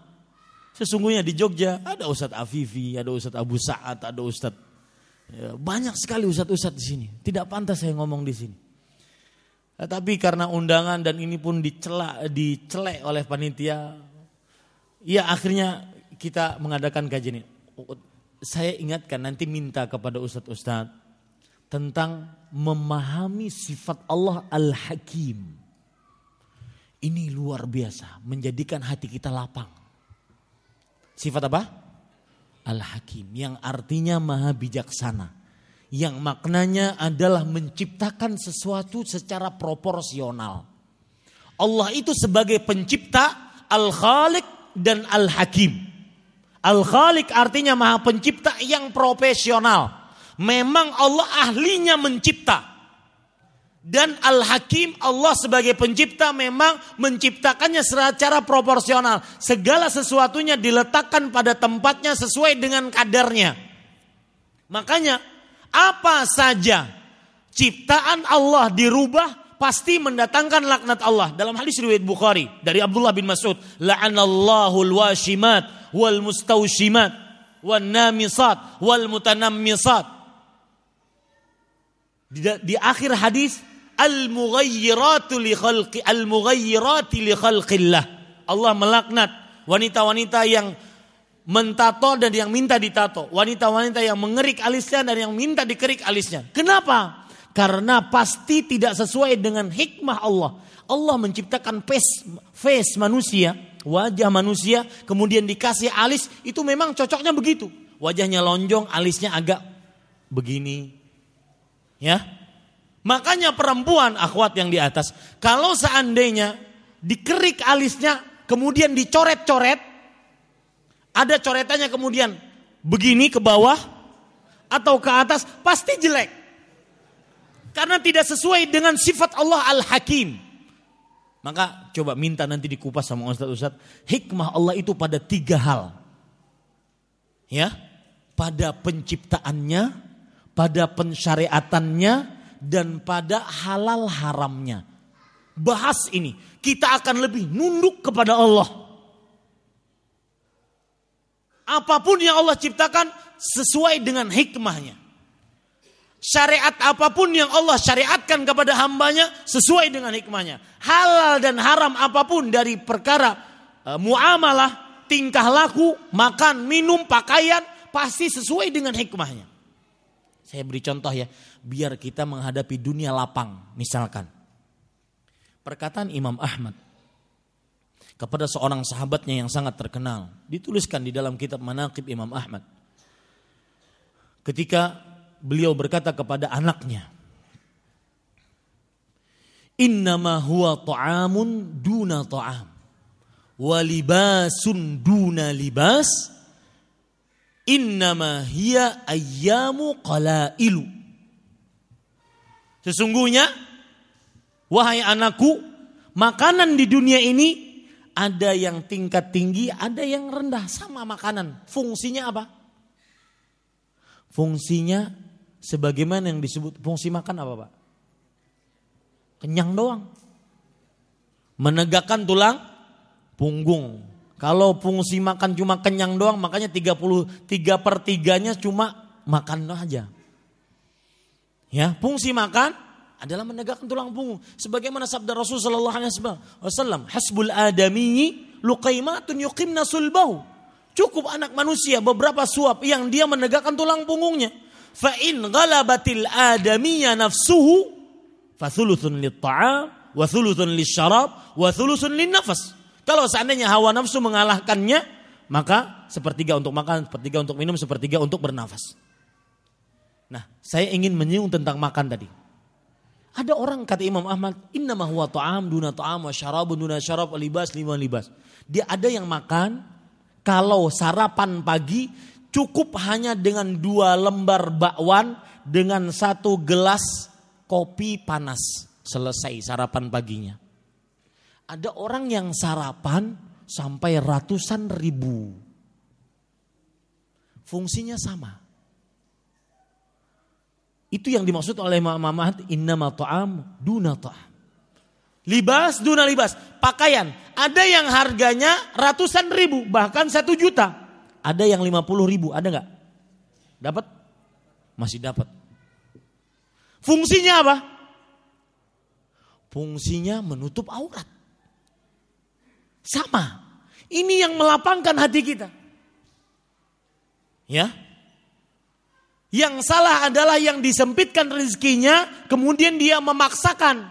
Sesungguhnya di Jogja ada Ustadz Afifi, ada Ustadz Abu Sa'ad, ada Ustadz ya, banyak sekali Ustadz-Ustadz di sini. Tidak pantas saya ngomong di sini. Tapi karena undangan dan ini pun dicela, dicelek oleh panitia, ya akhirnya kita mengadakan kajian ini. Saya ingatkan nanti minta kepada Ustadz-Ustadz tentang memahami sifat Allah Al-Hakim. Ini luar biasa, menjadikan hati kita lapang. Sifat apa? Al-Hakim, yang artinya maha bijaksana. Yang maknanya adalah menciptakan sesuatu secara proporsional. Allah itu sebagai pencipta, Al-Khalik dan Al-Hakim. Al-Khalik artinya maha pencipta yang profesional. Memang Allah ahlinya mencipta. Dan Al-Hakim Allah sebagai pencipta memang menciptakannya secara proporsional. Segala sesuatunya diletakkan pada tempatnya sesuai dengan kadarnya. Makanya apa saja ciptaan Allah dirubah pasti mendatangkan laknat Allah. Dalam hadis riwayat Bukhari dari Abdullah bin Mas'ud, la'anallahu al-washimat wal mustawshimat wan namisat wal mutanammisat. Di, di akhir hadis al-mughayyiratu li khalqi al-mughayyirati li khalqillah. Allah melaknat wanita-wanita yang mentato dan yang minta ditato. Wanita-wanita yang mengerik alisnya dan yang minta dikerik alisnya. Kenapa? Karena pasti tidak sesuai dengan hikmah Allah. Allah menciptakan face, face manusia, wajah manusia, kemudian dikasih alis, itu memang cocoknya begitu. Wajahnya lonjong, alisnya agak begini. Ya, Makanya perempuan akhwat yang di atas, kalau seandainya dikerik alisnya, kemudian dicoret-coret, ada coretannya kemudian begini ke bawah atau ke atas, pasti jelek. Karena tidak sesuai dengan sifat Allah Al-Hakim. Maka coba minta nanti dikupas sama Ustaz-Ustaz. Hikmah Allah itu pada tiga hal. Ya, pada penciptaannya, pada pensyariatannya, dan pada halal haramnya. Bahas ini, kita akan lebih nunduk kepada Allah. Apa pun yang Allah ciptakan sesuai dengan hikmahnya. Syariat apa pun yang Allah syariatkan kepada hambanya sesuai dengan hikmahnya. Halal dan haram apa pun dari perkara e, muamalah, tingkah laku, makan, minum, pakaian pasti sesuai dengan hikmahnya. Saya beri contoh ya, biar kita menghadapi dunia lapang misalkan. Perkataan Imam Ahmad kepada seorang sahabatnya yang sangat terkenal. Dituliskan di dalam kitab Manaqib Imam Ahmad. Ketika beliau berkata kepada anaknya, Innama huwa ta'amun duna ta'am. Walibasun duna libas. Innama hiya ayyamu qalailu. Sesungguhnya, wahai anakku, makanan di dunia ini ada yang tingkat tinggi, ada yang rendah. Sama makanan. Fungsinya apa? Fungsinya sebagaimana yang disebut fungsi makan apa Pak? Kenyang doang. Menegakkan tulang punggung. Kalau fungsi makan cuma kenyang doang makanya 33 per 3 nya cuma makan aja. Ya, fungsi makan adalah menegakkan tulang punggung. Sebagaimana sabda Rasul sallallahu alaihi wasallam, hasbul adami luqaimatun yuqimna sulbahu. Cukup anak manusia beberapa suap yang dia menegakkan tulang punggungnya fa in ghalabatil adamiyya nafsuhu fa thuluthun lit ta'am wa thuluthun syarab wa nafas. Kalau seandainya hawa nafsu mengalahkannya, maka sepertiga untuk makan, sepertiga untuk minum, sepertiga untuk bernafas. Nah, saya ingin menyinggung tentang makan tadi. Ada orang kata Imam Ahmad, inna huwa ta'am duna ta'am wa syarabun duna syarab libas lima libas. Dia ada yang makan kalau sarapan pagi Cukup hanya dengan dua lembar bakwan dengan satu gelas kopi panas. Selesai sarapan paginya. Ada orang yang sarapan sampai ratusan ribu. Fungsinya sama. Itu yang dimaksud oleh Imam Ahmad innama ta'am duna ta'am. Libas duna libas. Pakaian. Ada yang harganya ratusan ribu bahkan satu juta. Ada yang 50 ribu, ada nggak? Dapat? Masih dapat. Fungsinya apa? Fungsinya menutup aurat. Sama. Ini yang melapangkan hati kita. Ya. Yang salah adalah yang disempitkan rezekinya, kemudian dia memaksakan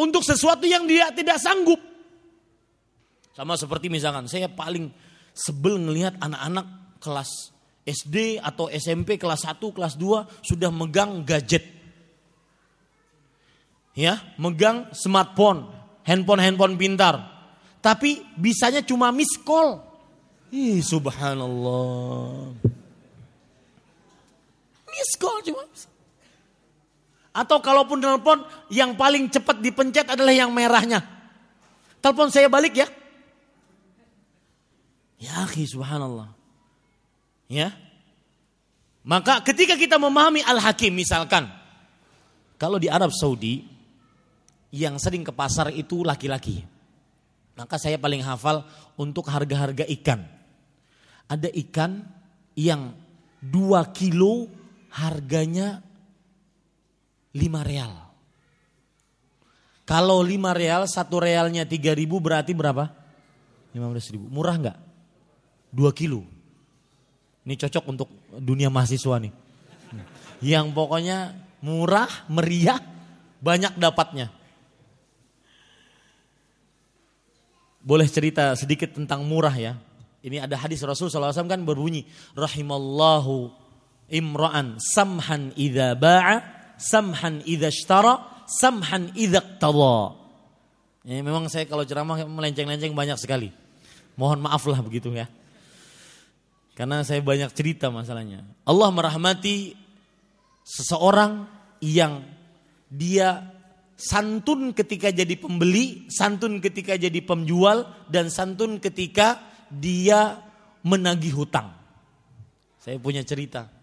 untuk sesuatu yang dia tidak sanggup. Sama seperti misalkan saya paling sebel ngelihat anak-anak kelas SD atau SMP kelas 1, kelas 2 sudah megang gadget. Ya, megang smartphone, handphone-handphone pintar. Tapi bisanya cuma miss call. Ih, subhanallah. Miss call cuma. Atau kalaupun telepon yang paling cepat dipencet adalah yang merahnya. Telepon saya balik ya. Ya akhi subhanallah. Ya. Maka ketika kita memahami Al-Hakim misalkan. Kalau di Arab Saudi yang sering ke pasar itu laki-laki. Maka saya paling hafal untuk harga-harga ikan. Ada ikan yang 2 kilo harganya 5 real. Kalau 5 real, satu realnya 3 ribu berarti berapa? 15 ribu. Murah nggak? 2 kilo. Ini cocok untuk dunia mahasiswa nih. Yang pokoknya murah, meriah, banyak dapatnya. Boleh cerita sedikit tentang murah ya. Ini ada hadis Rasul SAW kan berbunyi. Rahimallahu imra'an samhan idha ba'a, samhan idha shtara, samhan idha qtada. Ya, memang saya kalau ceramah melenceng-lenceng banyak sekali. Mohon maaf lah begitu ya. Karena saya banyak cerita masalahnya. Allah merahmati seseorang yang dia santun ketika jadi pembeli, santun ketika jadi penjual, dan santun ketika dia menagih hutang. Saya punya cerita.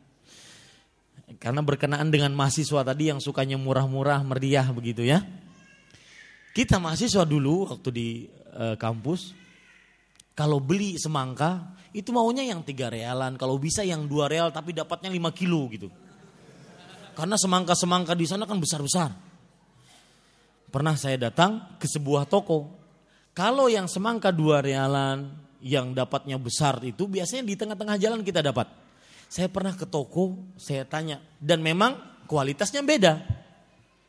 Karena berkenaan dengan mahasiswa tadi yang sukanya murah-murah, meriah begitu ya. Kita mahasiswa dulu waktu di e, kampus, Kalau beli semangka itu maunya yang tiga realan, kalau bisa yang dua real tapi dapatnya lima kilo gitu. Karena semangka-semangka di sana kan besar-besar. Pernah saya datang ke sebuah toko. Kalau yang semangka dua realan, yang dapatnya besar itu biasanya di tengah-tengah jalan kita dapat. Saya pernah ke toko, saya tanya. Dan memang kualitasnya beda.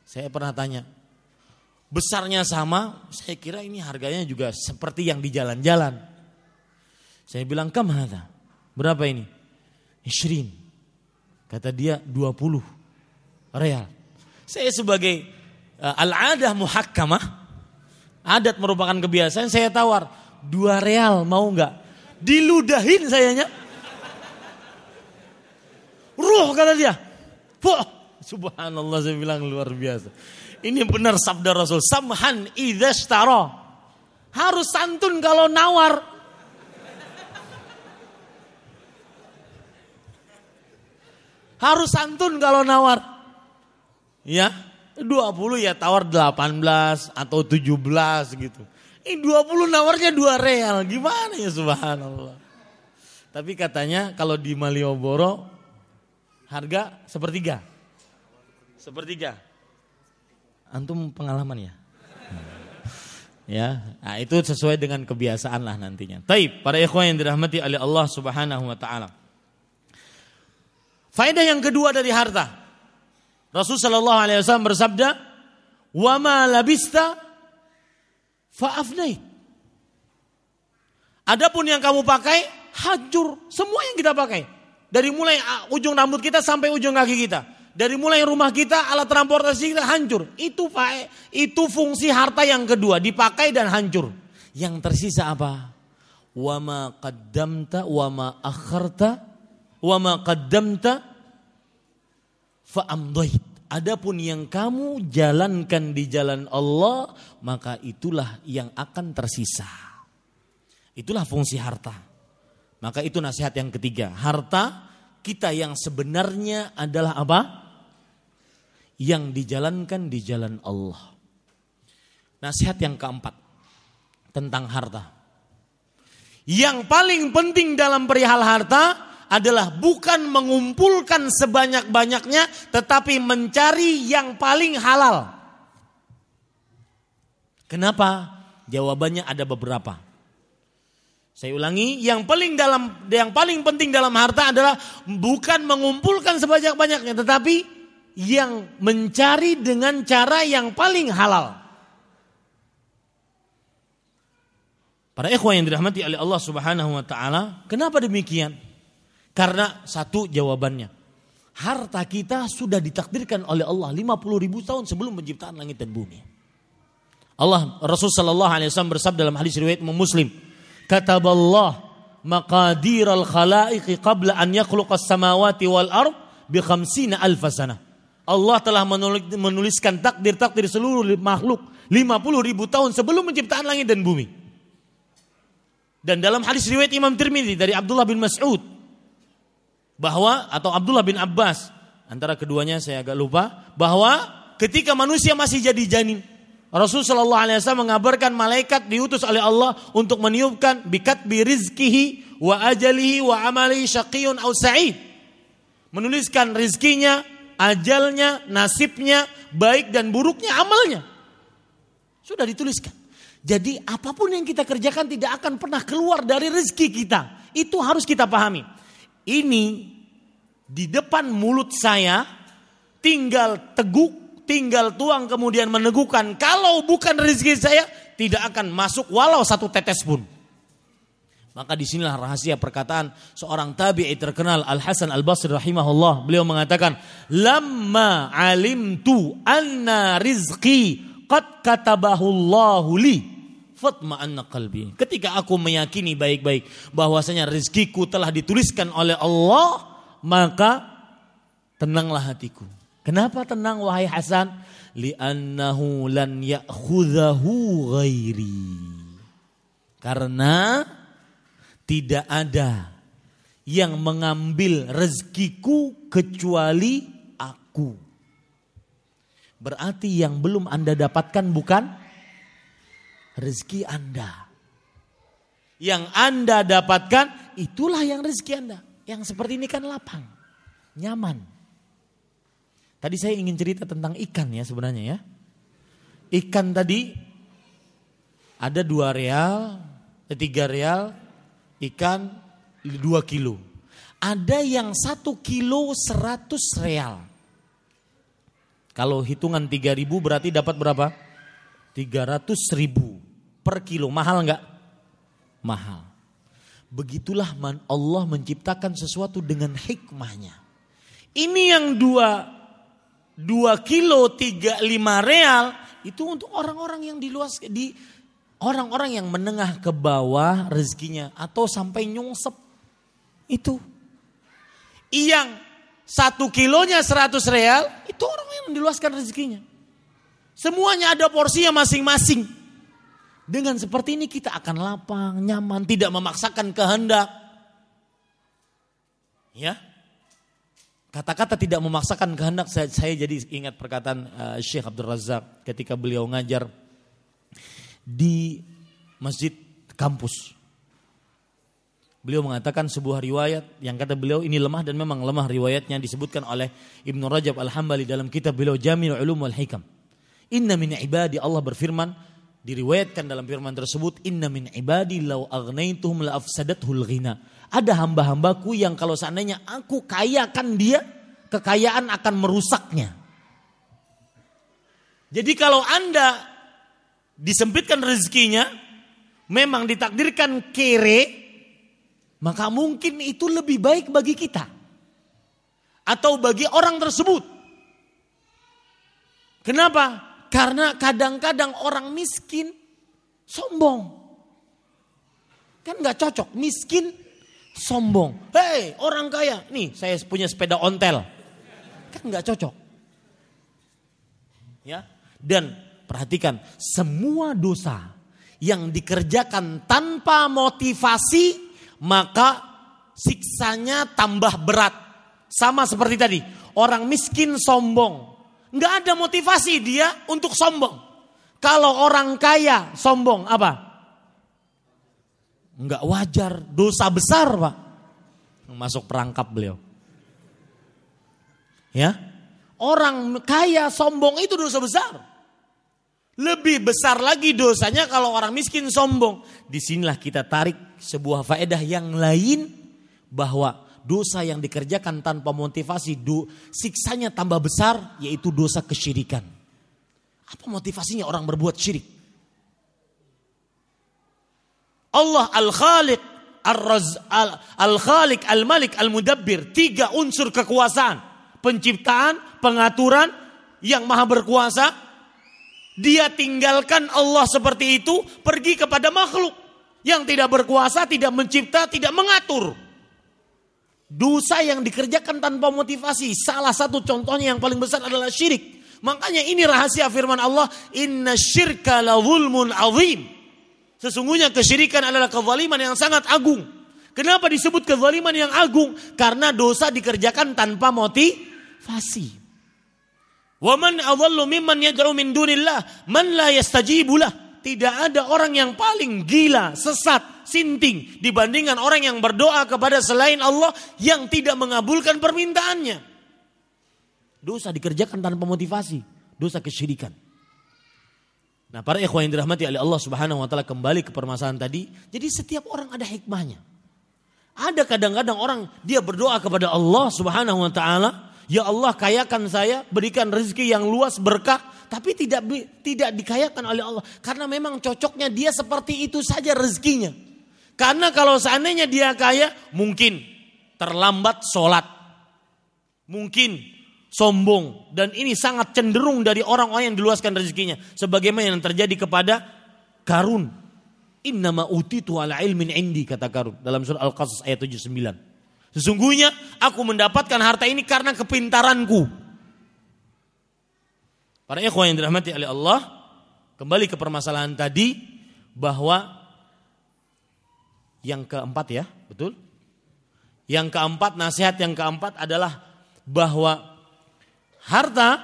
Saya pernah tanya. Besarnya sama, saya kira ini harganya juga seperti yang di jalan-jalan. Saya bilang, kam hadha? Berapa ini? Ishrin. Kata dia 20 real. Saya sebagai uh, al-adah muhakkamah, adat merupakan kebiasaan, saya tawar, dua real mau nggak? Diludahin sayanya. Ruh kata dia. Wah, subhanallah saya bilang luar biasa. Ini benar sabda Rasul. Samhan idhashtara. Harus santun kalau nawar. Harus santun kalau nawar. Ya, 20 ya tawar 18 atau 17 gitu. Ini 20 nawarnya 2 real. Gimana ya subhanallah. Tapi katanya kalau di Malioboro harga sepertiga. Sepertiga. Antum pengalaman ya? Ya, nah itu sesuai dengan kebiasaan lah nantinya. Taib, para ikhwan yang dirahmati oleh Allah Subhanahu wa taala. Faedah yang kedua dari harta. Rasul sallallahu alaihi wasallam bersabda, "Wa ma labista fa'afnait." Adapun yang kamu pakai hancur, semua yang kita pakai. Dari mulai ujung rambut kita sampai ujung kaki kita. Dari mulai rumah kita, alat transportasi kita hancur. Itu itu fungsi harta yang kedua, dipakai dan hancur. Yang tersisa apa? Wa ma qaddamta wa ma akharta wa ma qaddamta fa'amdait. Adapun yang kamu jalankan di jalan Allah, maka itulah yang akan tersisa. Itulah fungsi harta. Maka itu nasihat yang ketiga. Harta kita yang sebenarnya adalah apa? Yang dijalankan di jalan Allah. Nasihat yang keempat tentang harta. Yang paling penting dalam perihal harta adalah bukan mengumpulkan sebanyak-banyaknya tetapi mencari yang paling halal. Kenapa? Jawabannya ada beberapa. Saya ulangi, yang paling dalam yang paling penting dalam harta adalah bukan mengumpulkan sebanyak-banyaknya tetapi yang mencari dengan cara yang paling halal. Para ikhwan yang dirahmati oleh Allah Subhanahu wa taala, kenapa demikian? Karena satu jawabannya. Harta kita sudah ditakdirkan oleh Allah 50 ribu tahun sebelum penciptaan langit dan bumi. Allah Rasul sallallahu alaihi wasallam bersabda dalam hadis riwayat Muslim, "Kataballah maqadir al-khalaiqi qabla an yakhluqas samawati wal ard bi khamsina alf sana." Allah telah menuliskan takdir-takdir seluruh makhluk 50 ribu tahun sebelum penciptaan langit dan bumi. Dan dalam hadis riwayat Imam Tirmidzi dari Abdullah bin Mas'ud bahwa atau Abdullah bin Abbas antara keduanya saya agak lupa bahwa ketika manusia masih jadi janin Rasul Shallallahu Alaihi Wasallam mengabarkan malaikat diutus oleh Allah untuk meniupkan bikat birizkihi wa ajalihi wa amali syaqiyun au menuliskan rizkinya ajalnya nasibnya baik dan buruknya amalnya. Sudah dituliskan. Jadi apa pun yang kita kerjakan tidak akan pernah keluar dari rezeki kita. Itu harus kita pahami. Ini di depan mulut saya tinggal teguk, tinggal tuang kemudian meneguhkan. Kalau bukan rezeki saya tidak akan masuk walau satu tetes pun. Maka di sinilah rahasia perkataan seorang tabi'i terkenal Al Hasan Al Basri rahimahullah. Beliau mengatakan, "Lamma alimtu anna rizqi qad katabahu Allahu li." qalbi. Ketika aku meyakini baik-baik bahwasanya rezekiku telah dituliskan oleh Allah, maka tenanglah hatiku. Kenapa tenang wahai Hasan? Li'annahu lan ya'khudhahu ghairi. Karena tidak ada yang mengambil rezekiku kecuali aku. Berarti yang belum Anda dapatkan bukan rezeki Anda. yang Anda dapatkan, itulah yang rezeki Anda. Yang seperti ini kan lapang, nyaman. Tadi saya ingin cerita tentang ikan ya sebenarnya ya. Ikan tadi ada dua real, eh, tiga real, ikan dua kilo. Ada yang satu kilo seratus real. Kalau hitungan tiga ribu berarti dapat berapa? Tiga ratus ribu per kilo. Mahal nggak? Mahal. Begitulah Allah menciptakan sesuatu dengan hikmahnya. Ini yang dua, dua kilo tiga lima real itu untuk orang-orang yang di luas di orang-orang yang menengah ke bawah rezekinya atau sampai nyungsep. Itu. Yang satu kilonya seratus real itu orang yang diluaskan rezekinya. Semuanya ada porsinya masing-masing. Dengan seperti ini kita akan lapang nyaman tidak memaksakan kehendak. Ya Kata-kata tidak memaksakan kehendak saya, saya jadi ingat perkataan uh, Syekh Abdul Razak ketika beliau ngajar di masjid kampus. Beliau mengatakan sebuah riwayat yang kata beliau ini lemah dan memang lemah riwayatnya disebutkan oleh Ibnu Rajab Al-Hambali dalam kitab beliau Jami'ul Ulum wal Hikam. Inna min ibadi Allah berfirman diriwayatkan dalam firman tersebut inna min ibadi law aghnaituhum la afsadathul ghina ada hamba-hambaku yang kalau seandainya aku kayakan dia, kekayaan akan merusaknya. Jadi kalau Anda disempitkan rezekinya, memang ditakdirkan kere, maka mungkin itu lebih baik bagi kita. Atau bagi orang tersebut. Kenapa? Karena kadang-kadang orang miskin sombong. Kan gak cocok, miskin sombong. Hei orang kaya, nih saya punya sepeda ontel. Kan nggak cocok. Ya, dan perhatikan semua dosa yang dikerjakan tanpa motivasi maka siksanya tambah berat. Sama seperti tadi, orang miskin sombong. Nggak ada motivasi dia untuk sombong. Kalau orang kaya sombong apa? Enggak wajar, dosa besar pak. Masuk perangkap beliau. Ya, orang kaya sombong itu dosa besar. Lebih besar lagi dosanya kalau orang miskin sombong. Di sinilah kita tarik sebuah faedah yang lain bahwa dosa yang dikerjakan tanpa motivasi, do, siksanya tambah besar yaitu dosa kesyirikan. Apa motivasinya orang berbuat syirik? Allah Al-Khaliq, Al-Khaliq, Al-Malik, Al-Mudabbir. Tiga unsur kekuasaan. Penciptaan, pengaturan, yang maha berkuasa. Dia tinggalkan Allah seperti itu, pergi kepada makhluk. Yang tidak berkuasa, tidak mencipta, tidak mengatur. Dosa yang dikerjakan tanpa motivasi. Salah satu contohnya yang paling besar adalah syirik. Makanya ini rahasia firman Allah. Inna syirka la zulmun azim. Sesungguhnya kesyirikan adalah kezaliman yang sangat agung. Kenapa disebut kezaliman yang agung? Karena dosa dikerjakan tanpa motivasi. Wa man adhallu mimman yad'u min dunillah man la yastajibulah. Tidak ada orang yang paling gila, sesat, sinting dibandingkan orang yang berdoa kepada selain Allah yang tidak mengabulkan permintaannya. Dosa dikerjakan tanpa motivasi, dosa kesyirikan. Nah para ikhwan yang dirahmati oleh Allah subhanahu wa ta'ala kembali ke permasalahan tadi. Jadi setiap orang ada hikmahnya. Ada kadang-kadang orang dia berdoa kepada Allah subhanahu wa ta'ala. Ya Allah kayakan saya, berikan rezeki yang luas berkah. Tapi tidak tidak dikayakan oleh Allah. Karena memang cocoknya dia seperti itu saja rezekinya. Karena kalau seandainya dia kaya mungkin terlambat sholat. Mungkin sombong. Dan ini sangat cenderung dari orang-orang yang diluaskan rezekinya. Sebagaimana yang terjadi kepada Karun. Innama utitu ala ilmin indi kata Karun. Dalam surah Al-Qasas ayat 79 sesungguhnya aku mendapatkan harta ini karena kepintaranku. Para ikhwan yang dirahmati oleh Allah kembali ke permasalahan tadi bahwa yang keempat ya betul? Yang keempat nasihat yang keempat adalah bahwa harta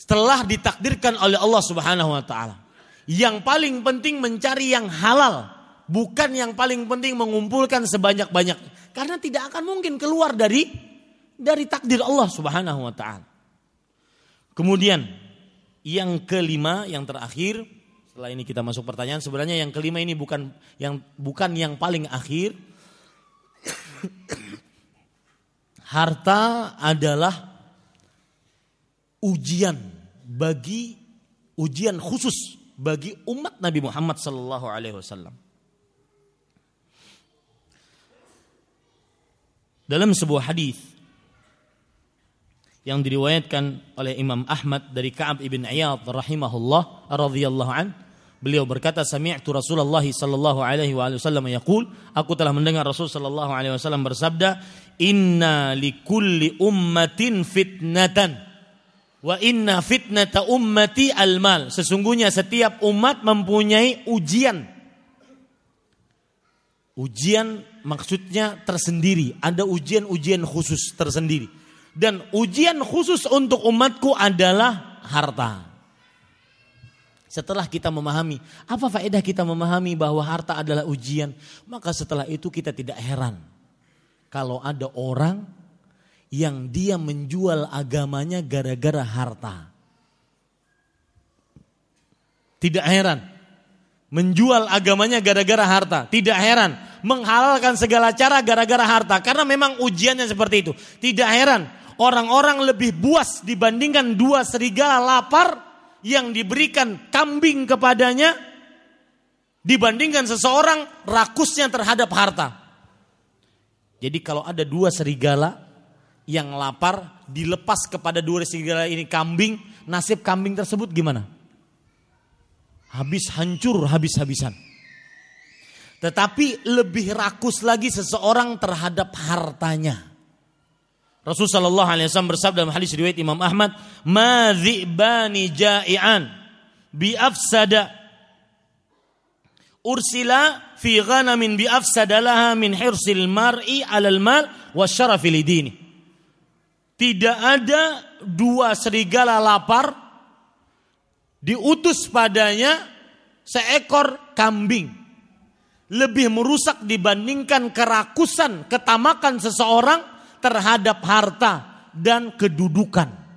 setelah ditakdirkan oleh Allah Subhanahu wa taala. Yang paling penting mencari yang halal, bukan yang paling penting mengumpulkan sebanyak-banyak. Karena tidak akan mungkin keluar dari dari takdir Allah Subhanahu wa taala. Kemudian yang kelima, yang terakhir, setelah ini kita masuk pertanyaan, sebenarnya yang kelima ini bukan yang bukan yang paling akhir. Harta adalah ujian bagi ujian khusus bagi umat Nabi Muhammad sallallahu alaihi wasallam. Dalam sebuah hadis yang diriwayatkan oleh Imam Ahmad dari Ka'ab ibn Iyad rahimahullah radhiyallahu an beliau berkata sami'tu Rasulullah sallallahu alaihi wasallam yaqul aku telah mendengar Rasul sallallahu alaihi wasallam bersabda inna likulli ummatin fitnatan Wa inna fitnata ummati al-mal. Sesungguhnya setiap umat mempunyai ujian. Ujian maksudnya tersendiri. Ada ujian-ujian khusus tersendiri. Dan ujian khusus untuk umatku adalah harta. Setelah kita memahami, apa faedah kita memahami bahwa harta adalah ujian, maka setelah itu kita tidak heran kalau ada orang yang dia menjual agamanya gara-gara harta. Tidak heran. Menjual agamanya gara-gara harta. Tidak heran. Menghalalkan segala cara gara-gara harta. Karena memang ujiannya seperti itu. Tidak heran. Orang-orang lebih buas dibandingkan dua serigala lapar yang diberikan kambing kepadanya dibandingkan seseorang rakusnya terhadap harta. Jadi kalau ada dua serigala yang lapar dilepas kepada dua serigala ini kambing, nasib kambing tersebut gimana? Habis hancur habis-habisan. Tetapi lebih rakus lagi seseorang terhadap hartanya. Rasulullah Shallallahu Alaihi Wasallam bersabda dalam hadis riwayat Imam Ahmad, "Madzibani ja'ian bi afsada ursila fi ghanamin bi afsada laha min hirsil mar'i 'alal mal wa syarafi lidini." Tidak ada dua serigala lapar diutus padanya seekor kambing. Lebih merusak dibandingkan kerakusan, ketamakan seseorang terhadap harta dan kedudukan.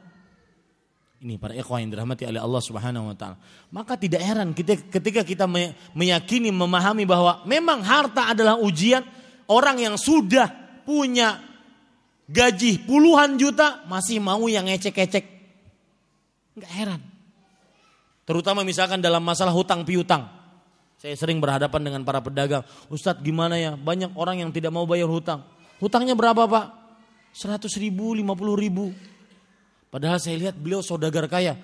Ini para ikhwan yang dirahmati oleh Allah Subhanahu wa taala. Maka tidak heran ketika kita meyakini memahami bahwa memang harta adalah ujian orang yang sudah punya gaji puluhan juta masih mau yang ngecek-ngecek. Enggak heran. Terutama misalkan dalam masalah hutang piutang. Saya sering berhadapan dengan para pedagang. Ustadz gimana ya banyak orang yang tidak mau bayar hutang. Hutangnya berapa pak? 100 ribu, 50 ribu. Padahal saya lihat beliau saudagar kaya.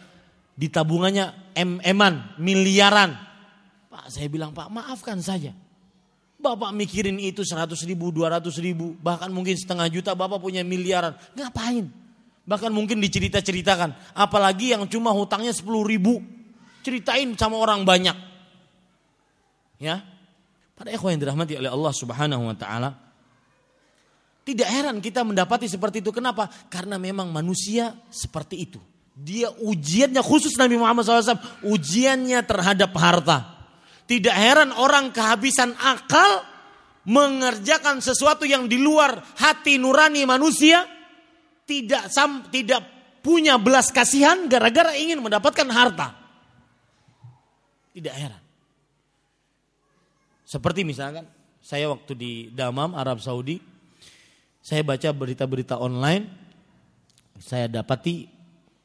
Di tabungannya em-eman, miliaran. Pak saya bilang pak maafkan saja. Bapak mikirin itu 100 ribu, 200 ribu, bahkan mungkin setengah juta Bapak punya miliaran. Ngapain? Bahkan mungkin dicerita-ceritakan. Apalagi yang cuma hutangnya 10 ribu. Ceritain sama orang banyak. Ya. Pada ikhwan yang dirahmati oleh Allah subhanahu wa ta'ala. Tidak heran kita mendapati seperti itu. Kenapa? Karena memang manusia seperti itu. Dia ujiannya khusus Nabi Muhammad SAW. Ujiannya terhadap harta. Tidak heran orang kehabisan akal mengerjakan sesuatu yang di luar hati nurani manusia tidak sam, tidak punya belas kasihan gara-gara ingin mendapatkan harta. Tidak heran. Seperti misalkan saya waktu di Damam Arab Saudi saya baca berita-berita online saya dapati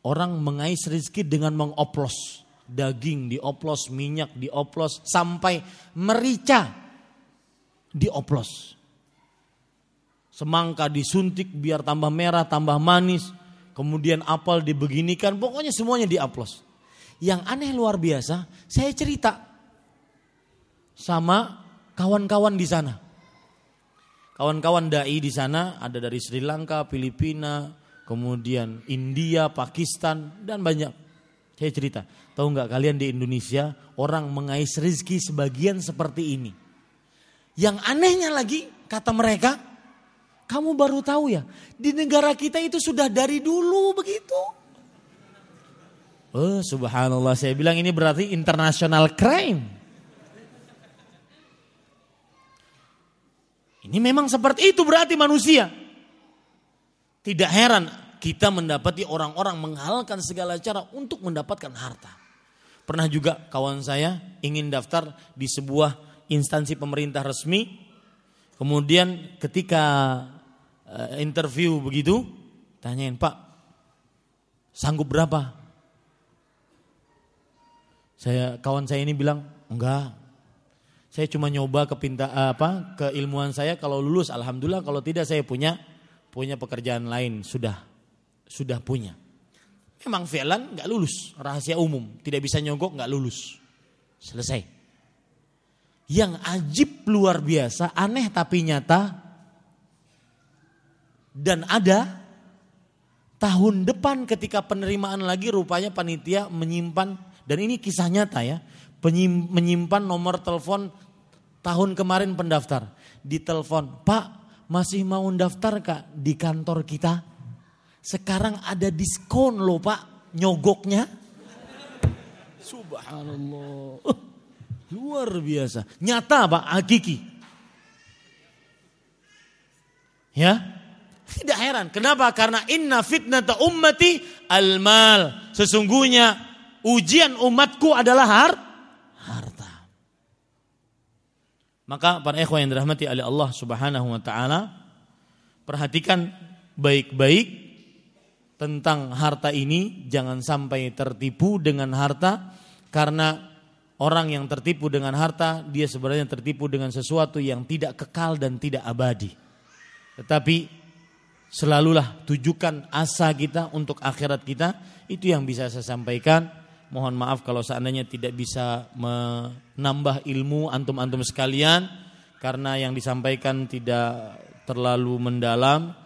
orang mengais rezeki dengan mengoplos daging dioplos, minyak dioplos, sampai merica dioplos. Semangka disuntik biar tambah merah, tambah manis. Kemudian apel dibeginikan, pokoknya semuanya dioplos. Yang aneh luar biasa, saya cerita sama kawan-kawan di sana. Kawan-kawan dai di sana ada dari Sri Lanka, Filipina, kemudian India, Pakistan dan banyak. Saya cerita, tahu nggak kalian di Indonesia orang mengais rezeki sebagian seperti ini. Yang anehnya lagi kata mereka, kamu baru tahu ya di negara kita itu sudah dari dulu begitu. Oh subhanallah saya bilang ini berarti international crime. Ini memang seperti itu berarti manusia. Tidak heran kita mendapati orang-orang menghalalkan segala cara untuk mendapatkan harta. Pernah juga kawan saya ingin daftar di sebuah instansi pemerintah resmi. Kemudian ketika eh, interview begitu, tanyain Pak, sanggup berapa? Saya kawan saya ini bilang, enggak. Saya cuma nyoba ke pinta, apa keilmuan saya kalau lulus alhamdulillah kalau tidak saya punya punya pekerjaan lain sudah sudah punya. Memang fi'lan nggak lulus, rahasia umum, tidak bisa nyogok nggak lulus. Selesai. Yang ajib luar biasa, aneh tapi nyata dan ada tahun depan ketika penerimaan lagi rupanya panitia menyimpan dan ini kisah nyata ya. Menyimpan nomor telepon tahun kemarin pendaftar. Di telepon, Pak masih mau daftar kak di kantor kita? Sekarang ada diskon loh pak, nyogoknya. Subhanallah. Uh, luar biasa. Nyata pak, hakiki. Ya, tidak heran. Kenapa? Karena inna fitnata ummati al-mal. Sesungguhnya ujian umatku adalah har harta. Maka para ikhwan yang dirahmati oleh Allah Subhanahu wa taala, perhatikan baik-baik tentang harta ini, jangan sampai tertipu dengan harta karena orang yang tertipu dengan harta dia sebenarnya tertipu dengan sesuatu yang tidak kekal dan tidak abadi. Tetapi selalulah tujukan asa kita untuk akhirat kita, itu yang bisa saya sampaikan. Mohon maaf kalau seandainya tidak bisa menambah ilmu antum-antum sekalian karena yang disampaikan tidak terlalu mendalam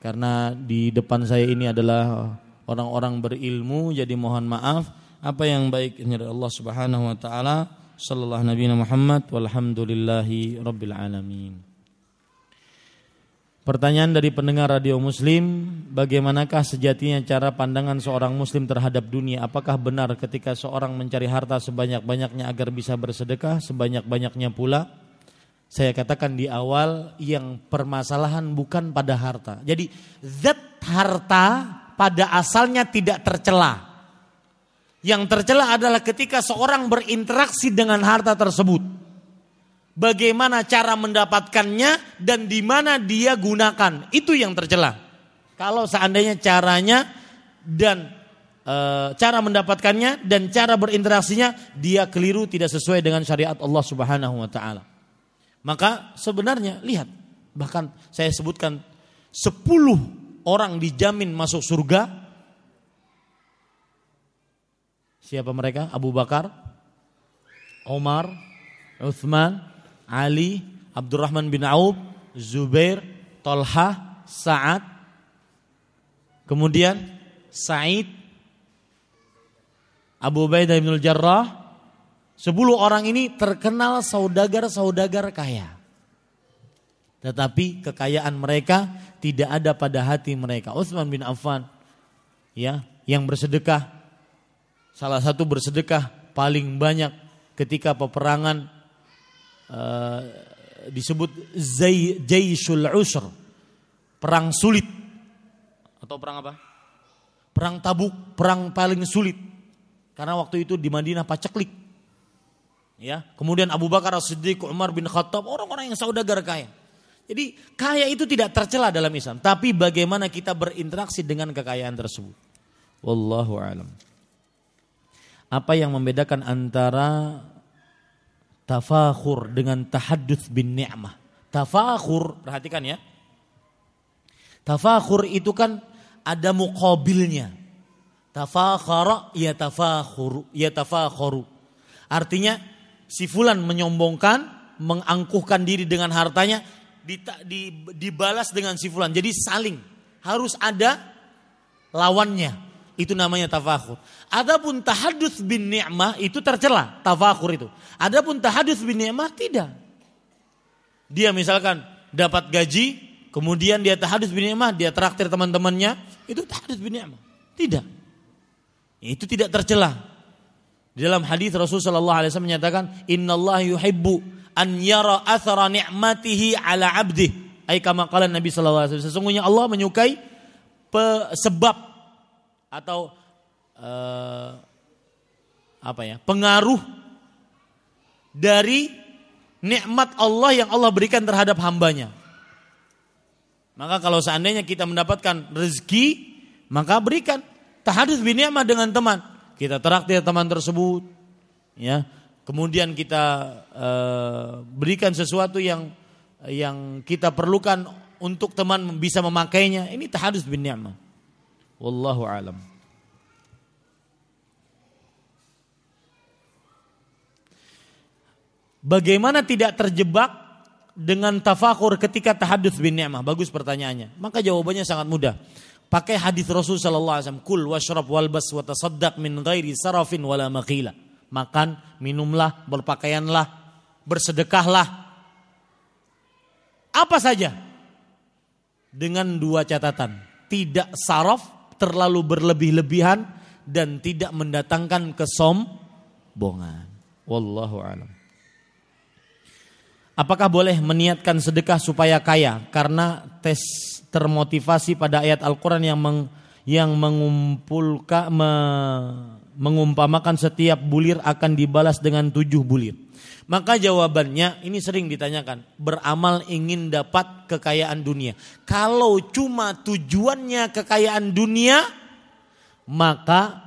karena di depan saya ini adalah orang-orang berilmu jadi mohon maaf. Apa yang baik dari Allah Subhanahu wa taala? Sallallahu nabi Muhammad walhamdulillahi rabbil alamin Pertanyaan dari pendengar radio muslim, bagaimanakah sejatinya cara pandangan seorang muslim terhadap dunia? Apakah benar ketika seorang mencari harta sebanyak-banyaknya agar bisa bersedekah, sebanyak-banyaknya pula? Saya katakan di awal yang permasalahan bukan pada harta. Jadi zat harta pada asalnya tidak tercela. Yang tercela adalah ketika seorang berinteraksi dengan harta tersebut bagaimana cara mendapatkannya dan di mana dia gunakan. Itu yang tercela. Kalau seandainya caranya dan e, cara mendapatkannya dan cara berinteraksinya dia keliru tidak sesuai dengan syariat Allah Subhanahu wa taala. Maka sebenarnya lihat bahkan saya sebutkan 10 orang dijamin masuk surga. Siapa mereka? Abu Bakar, Omar, Uthman, Ali, Abdurrahman bin Auf, Zubair, Tolha, Sa'ad, kemudian Sa'id, Abu Ubaidah bin Jarrah, Sepuluh orang ini terkenal saudagar-saudagar kaya. Tetapi kekayaan mereka tidak ada pada hati mereka. Utsman bin Affan ya, yang bersedekah salah satu bersedekah paling banyak ketika peperangan uh, disebut Zay, Jayshul Usr. Perang sulit. Atau perang apa? Perang Tabuk, perang paling sulit. Karena waktu itu di Madinah paceklik. Ya, kemudian Abu Bakar As-Siddiq, Umar bin Khattab, orang-orang yang saudagar kaya. Jadi kaya itu tidak tercela dalam Islam, tapi bagaimana kita berinteraksi dengan kekayaan tersebut. Wallahu alam. Apa yang membedakan antara tafakhur dengan tahadduts bin ni'mah. Tafakhur, perhatikan ya. Tafakhur itu kan ada muqabilnya. Tafakhara ya tafakhuru, ya tafakhuru. Artinya si fulan menyombongkan, mengangkuhkan diri dengan hartanya dibalas dengan si fulan. Jadi saling harus ada lawannya. Itu namanya tafakhur. Adapun tahadus bin ni'mah itu tercela, tafakhur itu. Adapun tahadus bin ni'mah tidak. Dia misalkan dapat gaji, kemudian dia tahadus bin ni'mah, dia traktir teman-temannya, itu tahadus bin ni'mah. Tidak. Itu tidak tercela. Di dalam hadis Rasulullah sallallahu alaihi wasallam menyatakan, "Innallaha yuhibbu an yara athara ni'matihi ala 'abdi." Ai kama qala Nabi sallallahu alaihi wasallam, sesungguhnya Allah menyukai sebab atau uh, apa ya? pengaruh dari nikmat Allah yang Allah berikan terhadap hambanya. Maka kalau seandainya kita mendapatkan rezeki, maka berikan tahadus bin ni'mah dengan teman. Kita traktir teman tersebut, ya. Kemudian kita uh, berikan sesuatu yang yang kita perlukan untuk teman bisa memakainya. Ini tahadus bin ni'mah. Wallahu alam. Bagaimana tidak terjebak dengan tafakur ketika tahadus bin ni'mah? Bagus pertanyaannya. Maka jawabannya sangat mudah. Pakai hadis Rasul sallallahu alaihi wasallam, "Kul washrab walbas wa tasaddaq min ghairi sarafin wala makhila." Makan, minumlah, berpakaianlah, bersedekahlah. Apa saja? Dengan dua catatan. Tidak saraf, terlalu berlebih-lebihan dan tidak mendatangkan kesombongan. Wallahu a'lam. Apakah boleh meniatkan sedekah supaya kaya? Karena tes termotivasi pada ayat Al-Quran yang meng, yang mengumpulkan me, mengumpamakan setiap bulir akan dibalas dengan tujuh bulir. Maka jawabannya ini sering ditanyakan, beramal ingin dapat kekayaan dunia. Kalau cuma tujuannya kekayaan dunia, maka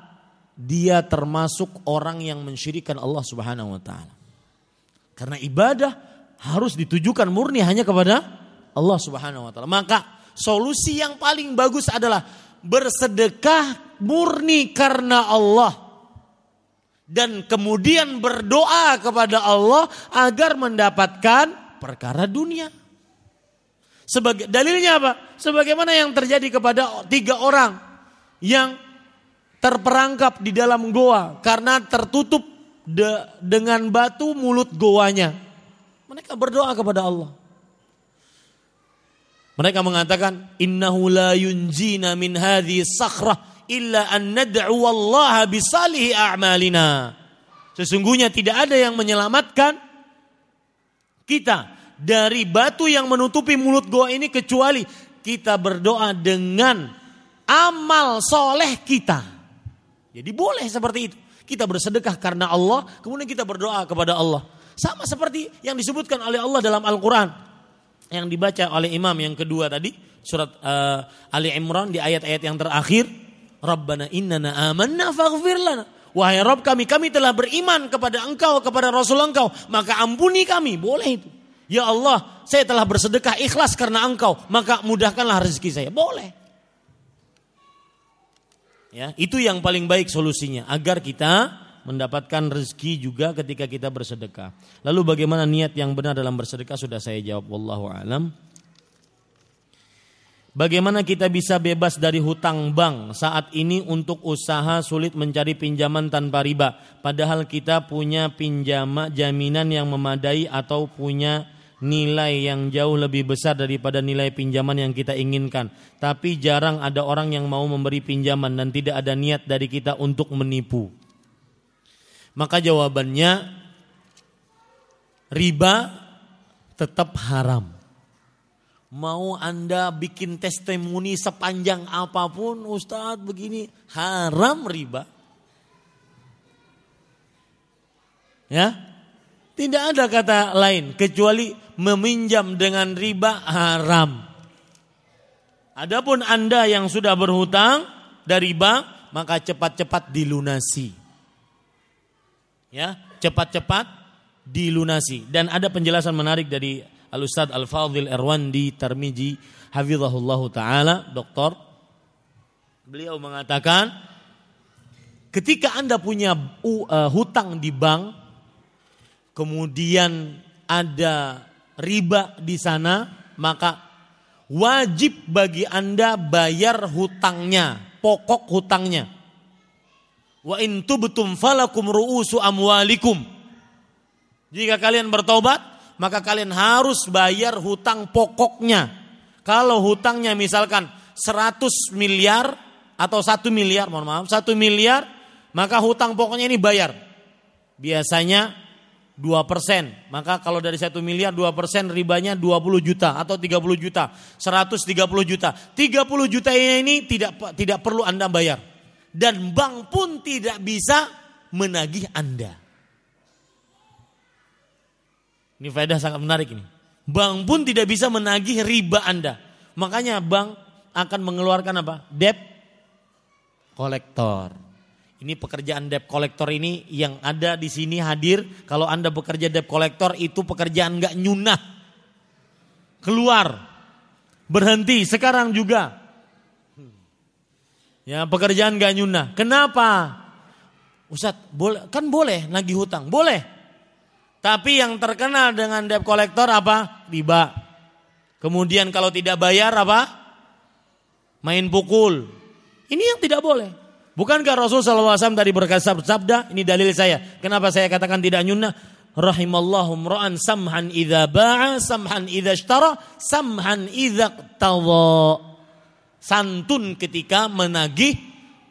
dia termasuk orang yang mensyirikan Allah Subhanahu wa taala. Karena ibadah harus ditujukan murni hanya kepada Allah Subhanahu wa taala. Maka solusi yang paling bagus adalah bersedekah murni karena Allah dan kemudian berdoa kepada Allah agar mendapatkan perkara dunia. Sebagai dalilnya apa? Sebagaimana yang terjadi kepada tiga orang yang terperangkap di dalam goa karena tertutup de, dengan batu mulut goanya. Mereka berdoa kepada Allah. Mereka mengatakan innahu la yunjina min hadhi sakhrah illa an nad'u Allah bisalihi a'malina. Sesungguhnya tidak ada yang menyelamatkan kita dari batu yang menutupi mulut goa ini kecuali kita berdoa dengan amal soleh kita. Jadi boleh seperti itu. Kita bersedekah karena Allah, kemudian kita berdoa kepada Allah. Sama seperti yang disebutkan oleh Allah dalam Al-Quran. Yang dibaca oleh imam yang kedua tadi. Surat uh, Ali Imran di ayat-ayat yang terakhir. Rabbana innana amanna faghfir lana. Wahai Rabb kami, kami telah beriman kepada engkau, kepada Rasul engkau. Maka ampuni kami, boleh itu. Ya Allah, saya telah bersedekah ikhlas karena engkau. Maka mudahkanlah rezeki saya. Boleh. Ya, itu yang paling baik solusinya agar kita mendapatkan rezeki juga ketika kita bersedekah. Lalu bagaimana niat yang benar dalam bersedekah sudah saya jawab wallahu alam. Bagaimana kita bisa bebas dari hutang bank saat ini untuk usaha sulit mencari pinjaman tanpa riba? Padahal kita punya pinjaman jaminan yang memadai atau punya nilai yang jauh lebih besar daripada nilai pinjaman yang kita inginkan. Tapi jarang ada orang yang mau memberi pinjaman dan tidak ada niat dari kita untuk menipu. Maka jawabannya riba tetap haram. Mau Anda bikin testimoni sepanjang apa pun, Ustadz begini, haram riba. Ya, tidak ada kata lain kecuali meminjam dengan riba haram. Adapun Anda yang sudah berhutang dari bank, maka cepat-cepat dilunasi ya cepat-cepat dilunasi dan ada penjelasan menarik dari Al Ustad Al Fadil Erwandi Tarmiji Hafizahullah taala doktor beliau mengatakan ketika Anda punya uh, hutang di bank kemudian ada riba di sana maka wajib bagi Anda bayar hutangnya pokok hutangnya Wa in tubtum falakum ru'usu amwalikum. Jika kalian bertobat, maka kalian harus bayar hutang pokoknya. Kalau hutangnya misalkan 100 miliar atau 1 miliar, mohon maaf, 1 miliar, maka hutang pokoknya ini bayar. Biasanya 2%. Maka kalau dari 1 miliar 2% ribanya 20 juta atau 30 juta, 130 juta. 30 juta ini tidak tidak perlu Anda bayar. Dan bank pun tidak bisa menagih Anda. Ini faedah sangat menarik ini. Bank pun tidak bisa menagih riba Anda. Makanya bank akan mengeluarkan apa? Debt kolektor. Ini pekerjaan debt kolektor ini yang ada di sini hadir. Kalau Anda bekerja debt kolektor itu pekerjaan nggak nyunah. Keluar. Berhenti sekarang juga. Ya pekerjaan nggak nyunah. Kenapa? Ustadz, boleh, kan boleh nagih hutang. Boleh. Tapi yang terkenal dengan debt kolektor apa? Riba. Kemudian kalau tidak bayar apa? Main pukul. Ini yang tidak boleh. Bukankah Rasul SAW tadi berkata ini dalil saya. Kenapa saya katakan tidak nyunnah? Rahimallahu mra'an samhan idza ba'a, samhan idza ishtara, samhan idza tawa. Santun ketika menagih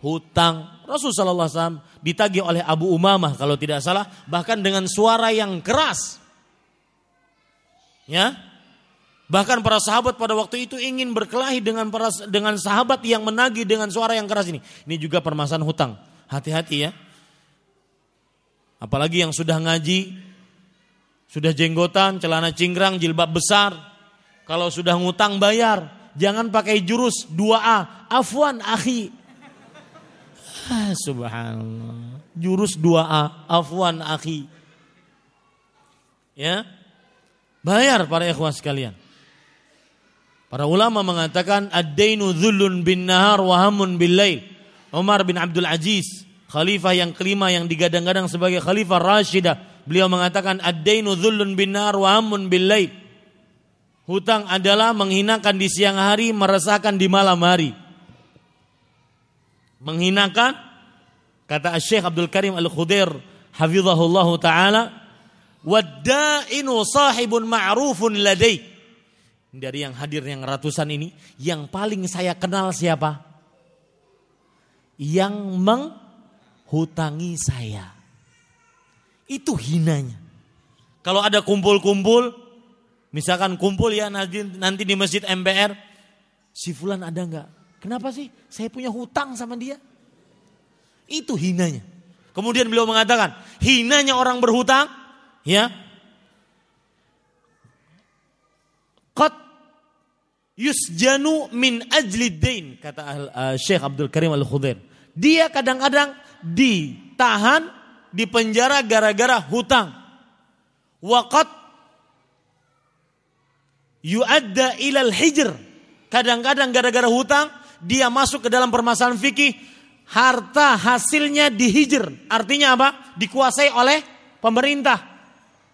hutang. Rasul SAW ditagih oleh Abu Umamah kalau tidak salah, bahkan dengan suara yang keras. Ya, Bahkan para sahabat pada waktu itu ingin berkelahi dengan para dengan sahabat yang menagih dengan suara yang keras ini. Ini juga permasalahan hutang. Hati-hati ya. Apalagi yang sudah ngaji, sudah jenggotan, celana cingkrang, jilbab besar. Kalau sudah ngutang bayar, jangan pakai jurus 2A, afwan akhi. Ah, subhanallah. Jurus 2A, afwan akhi. Ya. Bayar para ikhwan sekalian. Para ulama mengatakan ad-dainu dhullun bin nahar wa hamun bil lail. Umar bin Abdul Aziz, khalifah yang kelima yang digadang-gadang sebagai khalifah Rashidah, beliau mengatakan ad-dainu dhullun bin nahar wa hamun bil lail. Hutang adalah menghinakan di siang hari, meresahkan di malam hari. Menghinakan kata Syekh Abdul Karim Al-Khudair hafizahullah taala, "Wad-da'inu sahibun ma'rufun ladaik." dari yang hadir yang ratusan ini, yang paling saya kenal siapa? Yang menghutangi saya. Itu hinanya. Kalau ada kumpul-kumpul, misalkan kumpul ya nanti, nanti di masjid MPR, si Fulan ada nggak? Kenapa sih? Saya punya hutang sama dia. Itu hinanya. Kemudian beliau mengatakan, hinanya orang berhutang, ya, Qad yusjanu min ajli dain kata uh, Syekh Abdul Karim Al-Khudair. Dia kadang-kadang ditahan di penjara gara-gara hutang. Waqat yuadda ilal hijr. Kadang-kadang gara-gara hutang dia masuk ke dalam permasalahan fikih harta hasilnya dihijr. Artinya apa? Dikuasai oleh pemerintah.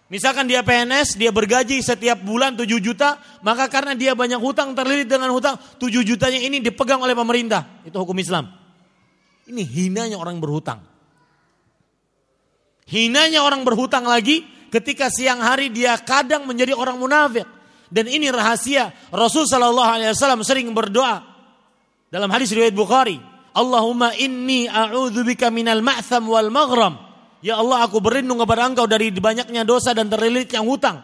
Misalkan dia PNS, dia bergaji setiap bulan 7 juta, maka karena dia banyak hutang, terlilit dengan hutang, 7 jutanya ini dipegang oleh pemerintah. Itu hukum Islam. Ini hinanya orang berhutang. Hinanya orang berhutang lagi ketika siang hari dia kadang menjadi orang munafik. Dan ini rahasia. Rasul Shallallahu Alaihi Wasallam sering berdoa dalam hadis riwayat Bukhari. Allahumma inni a'udzubika minal ma'tham wal maghram Ya Allah aku berlindung kepada engkau dari banyaknya dosa dan terlilit yang hutang.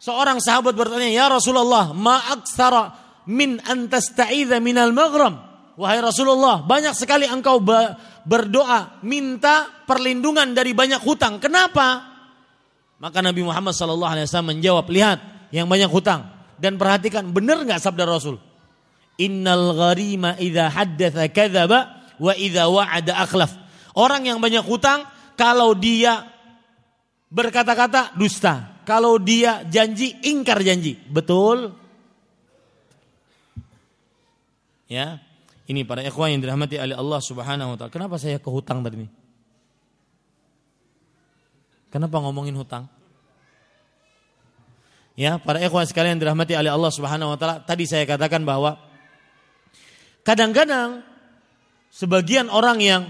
Seorang sahabat bertanya, Ya Rasulullah, ma aksara min antasta'idha minal maghram. Wahai Rasulullah, banyak sekali engkau berdoa minta perlindungan dari banyak hutang. Kenapa? Maka Nabi Muhammad SAW menjawab, lihat yang banyak hutang dan perhatikan benar nggak sabda Rasul? Innal gharima idza haddatha kadzaba wa idza wa'ada akhlaf. Orang yang banyak hutang kalau dia berkata-kata dusta. Kalau dia janji ingkar janji. Betul? Ya. Ini para ikhwan yang dirahmati oleh Allah Subhanahu wa taala. Kenapa saya ke hutang tadi ini? Kenapa ngomongin hutang? Ya, para ikhwan sekalian yang dirahmati oleh Allah Subhanahu wa taala, tadi saya katakan bahwa kadang-kadang sebagian orang yang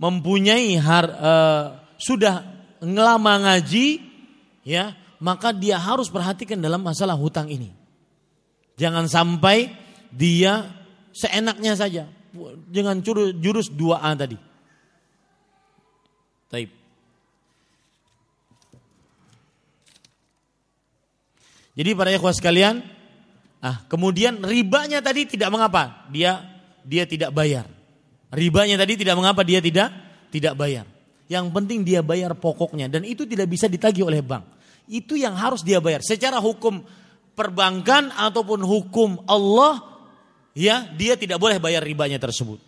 mempunyai har, uh, sudah ngelama ngaji ya maka dia harus perhatikan dalam masalah hutang ini. Jangan sampai dia seenaknya saja. Jurus, jurus 2A tadi. Taib. Jadi para ikhwas sekalian, ah kemudian ribanya tadi tidak mengapa, dia dia tidak bayar. Ribanya tadi tidak mengapa dia tidak tidak bayar. Yang penting dia bayar pokoknya dan itu tidak bisa ditagih oleh bank. Itu yang harus dia bayar. Secara hukum perbankan ataupun hukum Allah ya dia tidak boleh bayar ribanya tersebut.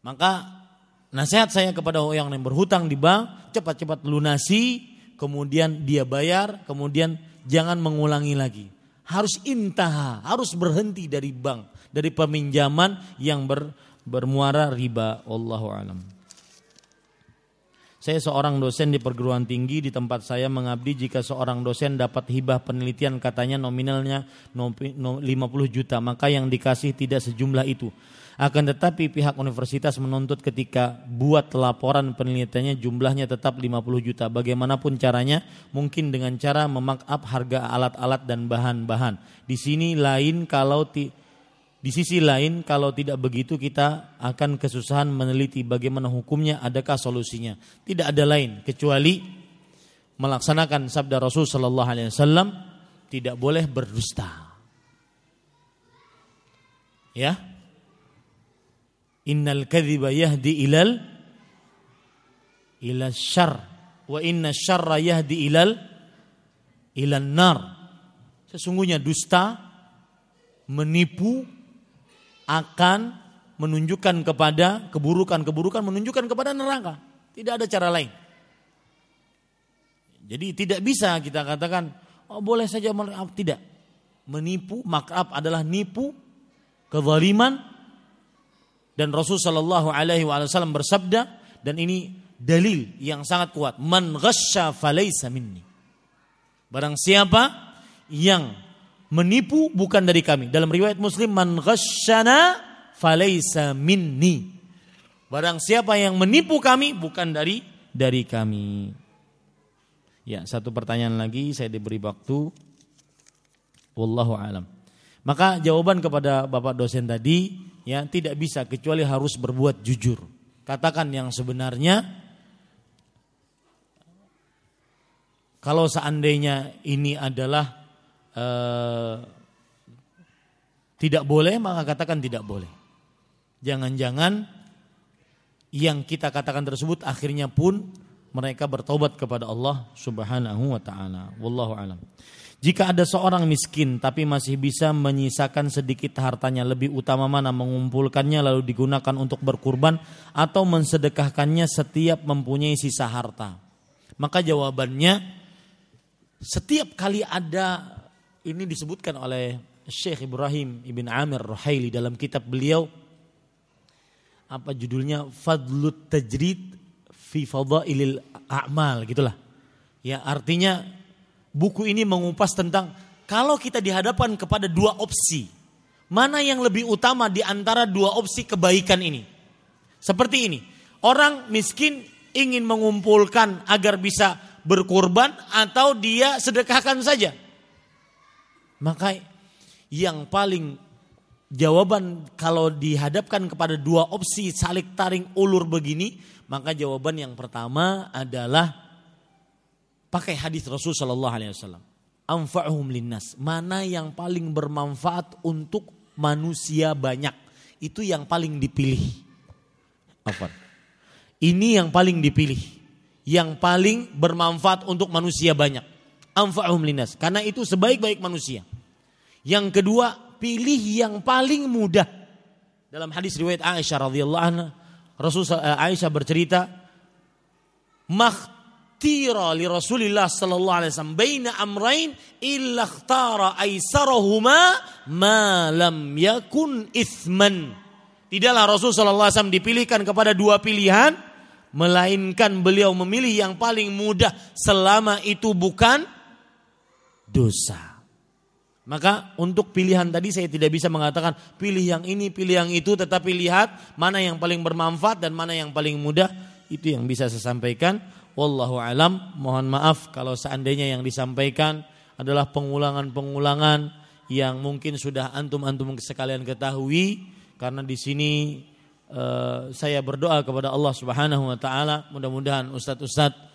Maka nasihat saya kepada orang yang berhutang di bank cepat-cepat lunasi kemudian dia bayar kemudian jangan mengulangi lagi. Harus intaha, harus berhenti dari bank, dari peminjaman yang ber, bermuara riba. Wallahu alam. Saya seorang dosen di perguruan tinggi di tempat saya mengabdi jika seorang dosen dapat hibah penelitian katanya nominalnya 50 juta maka yang dikasih tidak sejumlah itu. Akan tetapi pihak universitas menuntut ketika buat laporan penelitiannya jumlahnya tetap 50 juta. Bagaimanapun caranya mungkin dengan cara memakap harga alat-alat dan bahan-bahan. Di sini lain kalau ti di sisi lain kalau tidak begitu kita akan kesusahan meneliti bagaimana hukumnya, adakah solusinya. Tidak ada lain kecuali melaksanakan sabda Rasul sallallahu alaihi wasallam tidak boleh berdusta. Ya. Innal kadhiba yahdi ilal ila syarr wa inna syarra yahdi ilal ilan nar. Sesungguhnya dusta menipu akan menunjukkan kepada keburukan-keburukan menunjukkan kepada neraka. Tidak ada cara lain. Jadi tidak bisa kita katakan oh boleh saja tidak. Menipu makrab adalah nipu kezaliman dan Rasul Shallallahu alaihi wasallam bersabda dan ini dalil yang sangat kuat man ghasya minni. Barang siapa yang menipu bukan dari kami. Dalam riwayat Muslim man ghasyana falaysa minni. Barang siapa yang menipu kami bukan dari dari kami. Ya, satu pertanyaan lagi saya diberi waktu. Wallahu alam. Maka jawaban kepada Bapak dosen tadi ya tidak bisa kecuali harus berbuat jujur. Katakan yang sebenarnya kalau seandainya ini adalah Eh, tidak boleh maka katakan tidak boleh. Jangan-jangan yang kita katakan tersebut akhirnya pun mereka bertobat kepada Allah Subhanahu wa taala. Wallahu alam. Jika ada seorang miskin tapi masih bisa menyisakan sedikit hartanya, lebih utama mana mengumpulkannya lalu digunakan untuk berkurban atau mensedekahkannya setiap mempunyai sisa harta? Maka jawabannya setiap kali ada ini disebutkan oleh Syekh Ibrahim Ibn Amir Ruhaili dalam kitab beliau apa judulnya Fadlut Tajrid fi Fadailil A'mal gitulah. Ya artinya buku ini mengupas tentang kalau kita dihadapkan kepada dua opsi, mana yang lebih utama di antara dua opsi kebaikan ini? Seperti ini, orang miskin ingin mengumpulkan agar bisa berkorban atau dia sedekahkan saja. Maka yang paling jawaban kalau dihadapkan kepada dua opsi salik taring ulur begini, maka jawaban yang pertama adalah pakai hadis Rasul Shallallahu Alaihi Wasallam. Anfa'uhum linnas. Mana yang paling bermanfaat untuk manusia banyak. Itu yang paling dipilih. Apa? Ini yang paling dipilih. Yang paling bermanfaat untuk manusia banyak anfa'uhum linas karena itu sebaik-baik manusia. Yang kedua, pilih yang paling mudah. Dalam hadis riwayat Aisyah radhiyallahu anha, Rasul eh, Aisyah bercerita, "Makhtira li Rasulillah sallallahu alaihi wasallam baina amrain illa ikhtara aisarahuma ma lam yakun ithman." Tidaklah Rasul sallallahu alaihi wasallam dipilihkan kepada dua pilihan melainkan beliau memilih yang paling mudah selama itu bukan dosa. Maka untuk pilihan tadi saya tidak bisa mengatakan pilih yang ini, pilih yang itu, tetapi lihat mana yang paling bermanfaat dan mana yang paling mudah. Itu yang bisa saya sampaikan. Wallahu alam. Mohon maaf kalau seandainya yang disampaikan adalah pengulangan-pengulangan yang mungkin sudah antum-antum sekalian ketahui. Karena di sini uh, saya berdoa kepada Allah Subhanahu wa taala. Mudah-mudahan ustadz-ustadz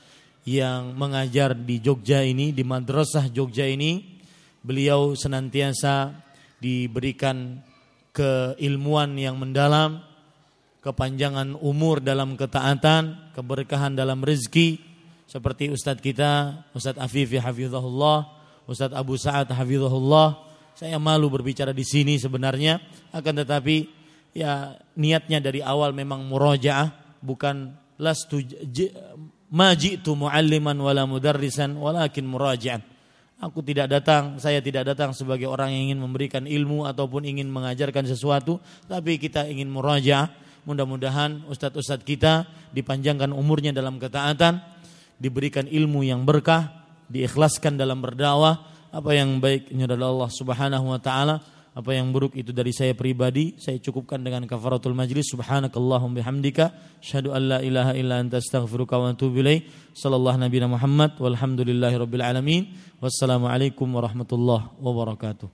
yang mengajar di Jogja ini di madrasah Jogja ini beliau senantiasa diberikan keilmuan yang mendalam kepanjangan umur dalam ketaatan keberkahan dalam rezeki seperti ustadz kita Ustadz Afif hafizahullah Ustadz Abu Sa'ad hafizahullah saya malu berbicara di sini sebenarnya akan tetapi ya niatnya dari awal memang murojaah bukan lastu ma ji'tu mualliman wala mudarrisan walakin muraji'an. Aku tidak datang, saya tidak datang sebagai orang yang ingin memberikan ilmu ataupun ingin mengajarkan sesuatu, tapi kita ingin muraja. Mudah-mudahan ustadz-ustadz kita dipanjangkan umurnya dalam ketaatan, diberikan ilmu yang berkah, diikhlaskan dalam berdakwah. Apa yang baik ini Allah Subhanahu wa taala apa yang buruk itu dari saya pribadi saya cukupkan dengan kafaratul majlis. Subhanakallahum bihamdika syahadu an la ilaha illa anta astaghfiruka wa atubu ilaik sallallahu nabi Muhammad walhamdulillahi rabbil alamin. Wassalamu alaikum warahmatullahi wabarakatuh